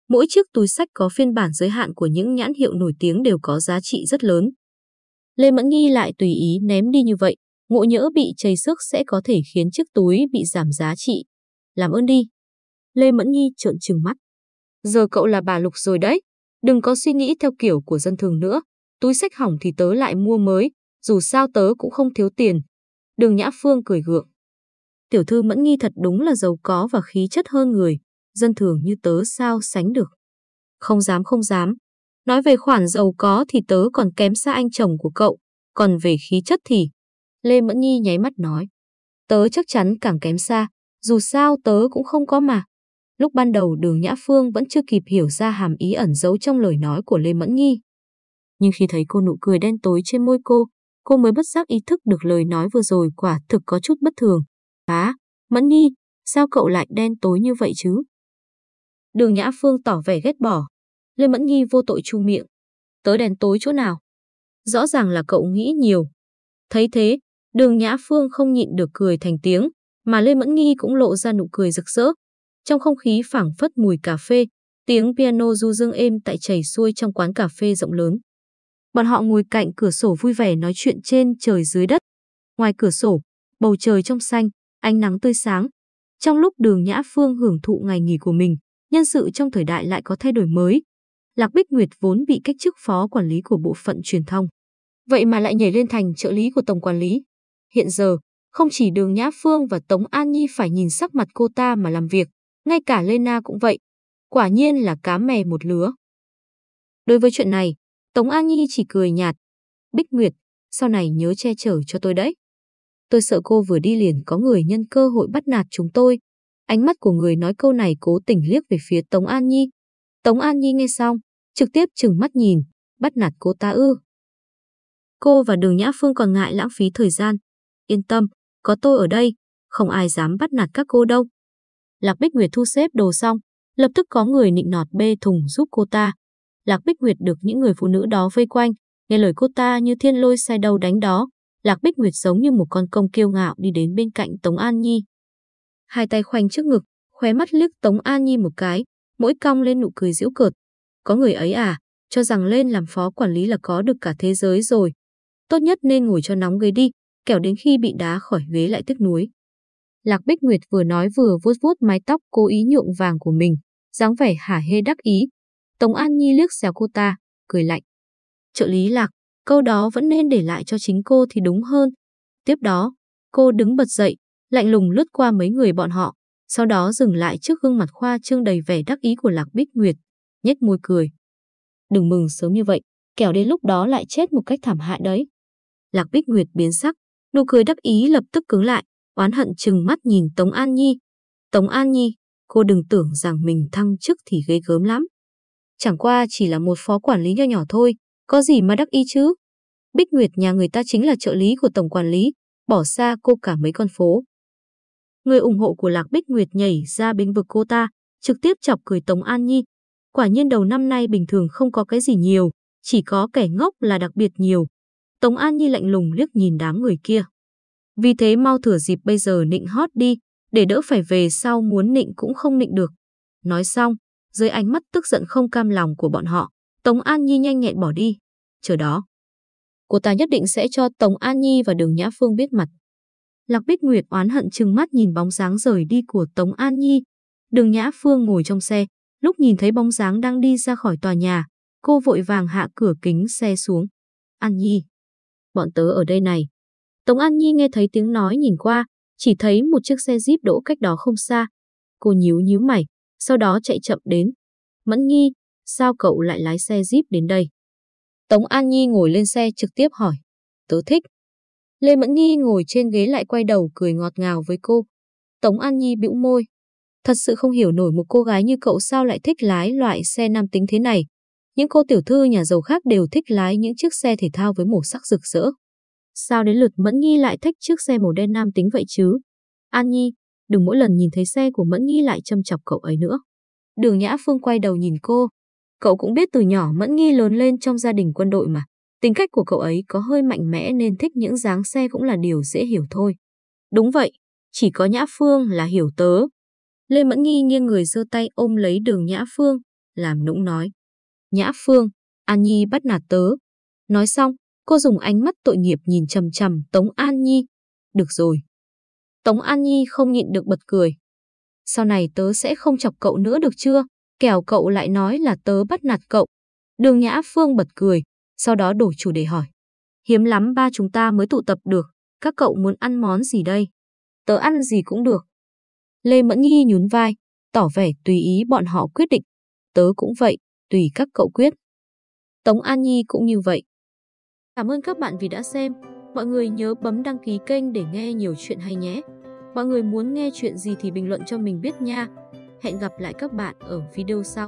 Mỗi chiếc túi sách có phiên bản giới hạn của những nhãn hiệu nổi tiếng đều có giá trị rất lớn. Lê Mẫn Nghi lại tùy ý ném đi như vậy, ngộ nhỡ bị chảy xước sẽ có thể khiến chiếc túi bị giảm giá trị. Làm ơn đi. Lê Mẫn Nhi trợn trừng mắt. Giờ cậu là bà Lục rồi đấy. Đừng có suy nghĩ theo kiểu của dân thường nữa, túi sách hỏng thì tớ lại mua mới, dù sao tớ cũng không thiếu tiền. Đường Nhã Phương cười gượng. Tiểu thư Mẫn Nghi thật đúng là giàu có và khí chất hơn người, dân thường như tớ sao sánh được. Không dám không dám. Nói về khoản giàu có thì tớ còn kém xa anh chồng của cậu, còn về khí chất thì... Lê Mẫn Nhi nháy mắt nói. Tớ chắc chắn càng kém xa, dù sao tớ cũng không có mà. Lúc ban đầu đường Nhã Phương vẫn chưa kịp hiểu ra hàm ý ẩn giấu trong lời nói của Lê Mẫn Nhi. Nhưng khi thấy cô nụ cười đen tối trên môi cô, cô mới bất giác ý thức được lời nói vừa rồi quả thực có chút bất thường. Á, Mẫn Nhi, sao cậu lại đen tối như vậy chứ? Đường Nhã Phương tỏ vẻ ghét bỏ. Lê Mẫn Nhi vô tội chu miệng. Tớ đen tối chỗ nào? Rõ ràng là cậu nghĩ nhiều. Thấy thế, đường Nhã Phương không nhịn được cười thành tiếng, mà Lê Mẫn Nhi cũng lộ ra nụ cười rực rỡ. Trong không khí phảng phất mùi cà phê, tiếng piano du dương êm tại chảy xuôi trong quán cà phê rộng lớn. Bọn họ ngồi cạnh cửa sổ vui vẻ nói chuyện trên trời dưới đất. Ngoài cửa sổ, bầu trời trong xanh, ánh nắng tươi sáng. Trong lúc đường Nhã Phương hưởng thụ ngày nghỉ của mình, nhân sự trong thời đại lại có thay đổi mới. Lạc Bích Nguyệt vốn bị cách chức phó quản lý của bộ phận truyền thông. Vậy mà lại nhảy lên thành trợ lý của tổng quản lý. Hiện giờ, không chỉ đường Nhã Phương và Tống An Nhi phải nhìn sắc mặt cô ta mà làm việc, ngay cả Lena cũng vậy. Quả nhiên là cá mè một lứa. Đối với chuyện này, Tống An Nhi chỉ cười nhạt. Bích Nguyệt, sau này nhớ che chở cho tôi đấy. Tôi sợ cô vừa đi liền có người nhân cơ hội bắt nạt chúng tôi. Ánh mắt của người nói câu này cố tình liếc về phía Tống An Nhi. Tống An Nhi nghe xong, trực tiếp chừng mắt nhìn, bắt nạt cô ta ư. Cô và Đường Nhã Phương còn ngại lãng phí thời gian. Yên tâm, có tôi ở đây, không ai dám bắt nạt các cô đâu. Lạc Bích Nguyệt thu xếp đồ xong, lập tức có người nịnh nọt bê thùng giúp cô ta. Lạc Bích Nguyệt được những người phụ nữ đó vây quanh, nghe lời cô ta như thiên lôi sai đầu đánh đó. Lạc Bích Nguyệt giống như một con công kiêu ngạo đi đến bên cạnh Tống An Nhi. Hai tay khoanh trước ngực, khóe mắt liếc Tống An Nhi một cái, mỗi cong lên nụ cười giễu cợt. Có người ấy à, cho rằng lên làm phó quản lý là có được cả thế giới rồi. Tốt nhất nên ngồi cho nóng ghế đi, kẻo đến khi bị đá khỏi ghế lại tiếc nuối. Lạc Bích Nguyệt vừa nói vừa vuốt vuốt mái tóc cố ý nhượng vàng của mình, dáng vẻ hả hê đắc ý. Tống An Nhi liếc xéo cô ta, cười lạnh. Trợ lý Lạc, câu đó vẫn nên để lại cho chính cô thì đúng hơn. Tiếp đó, cô đứng bật dậy, lạnh lùng lướt qua mấy người bọn họ, sau đó dừng lại trước gương mặt khoa trương đầy vẻ đắc ý của Lạc Bích Nguyệt, nhếch môi cười. Đừng mừng sớm như vậy, kẻo đến lúc đó lại chết một cách thảm hại đấy. Lạc Bích Nguyệt biến sắc, nụ cười đắc ý lập tức cứng lại, oán hận chừng mắt nhìn Tống An Nhi. Tống An Nhi, cô đừng tưởng rằng mình thăng chức thì ghê gớm lắm. Chẳng qua chỉ là một phó quản lý nho nhỏ thôi, có gì mà đắc ý chứ? Bích Nguyệt nhà người ta chính là trợ lý của tổng quản lý, bỏ xa cô cả mấy con phố. Người ủng hộ của Lạc Bích Nguyệt nhảy ra bên vực cô ta, trực tiếp chọc cười Tống An Nhi. Quả nhiên đầu năm nay bình thường không có cái gì nhiều, chỉ có kẻ ngốc là đặc biệt nhiều. Tống An Nhi lạnh lùng liếc nhìn đám người kia. Vì thế mau thửa dịp bây giờ nịnh hót đi, để đỡ phải về sau muốn nịnh cũng không nịnh được. Nói xong, dưới ánh mắt tức giận không cam lòng của bọn họ, Tống An Nhi nhanh nhẹn bỏ đi. Chờ đó, cô ta nhất định sẽ cho Tống An Nhi và Đường Nhã Phương biết mặt. Lạc Bích Nguyệt oán hận chừng mắt nhìn bóng dáng rời đi của Tống An Nhi. Đường Nhã Phương ngồi trong xe, lúc nhìn thấy bóng dáng đang đi ra khỏi tòa nhà, cô vội vàng hạ cửa kính xe xuống. An Nhi, bọn tớ ở đây này. Tống An Nhi nghe thấy tiếng nói nhìn qua, chỉ thấy một chiếc xe Jeep đỗ cách đó không xa. Cô nhíu nhíu mày, sau đó chạy chậm đến. Mẫn Nhi, sao cậu lại lái xe Jeep đến đây? Tống An Nhi ngồi lên xe trực tiếp hỏi. Tớ thích. Lê Mẫn Nhi ngồi trên ghế lại quay đầu cười ngọt ngào với cô. Tống An Nhi bĩu môi. Thật sự không hiểu nổi một cô gái như cậu sao lại thích lái loại xe nam tính thế này. Những cô tiểu thư nhà giàu khác đều thích lái những chiếc xe thể thao với màu sắc rực rỡ. Sao đến lượt Mẫn Nhi lại thích chiếc xe màu đen nam tính vậy chứ? An Nhi, đừng mỗi lần nhìn thấy xe của Mẫn Nhi lại châm chọc cậu ấy nữa. Đường Nhã Phương quay đầu nhìn cô. Cậu cũng biết từ nhỏ Mẫn Nhi lớn lên trong gia đình quân đội mà. Tính cách của cậu ấy có hơi mạnh mẽ nên thích những dáng xe cũng là điều dễ hiểu thôi. Đúng vậy, chỉ có Nhã Phương là hiểu tớ. Lê Mẫn Nghi nghiêng người giơ tay ôm lấy đường Nhã Phương, làm nũng nói. Nhã Phương, An Nhi bắt nạt tớ. Nói xong, cô dùng ánh mắt tội nghiệp nhìn chầm chầm Tống An Nhi. Được rồi. Tống An Nhi không nhịn được bật cười. Sau này tớ sẽ không chọc cậu nữa được chưa? Kẻo cậu lại nói là tớ bắt nạt cậu. Đường Nhã Phương bật cười, sau đó đổi chủ đề hỏi. Hiếm lắm ba chúng ta mới tụ tập được, các cậu muốn ăn món gì đây? Tớ ăn gì cũng được. Lê Mẫn Nhi nhún vai, tỏ vẻ tùy ý bọn họ quyết định. Tớ cũng vậy, tùy các cậu quyết. Tống An Nhi cũng như vậy. Cảm ơn các bạn vì đã xem. Mọi người nhớ bấm đăng ký kênh để nghe nhiều chuyện hay nhé. Mọi người muốn nghe chuyện gì thì bình luận cho mình biết nha. Hẹn gặp lại các bạn ở video sau.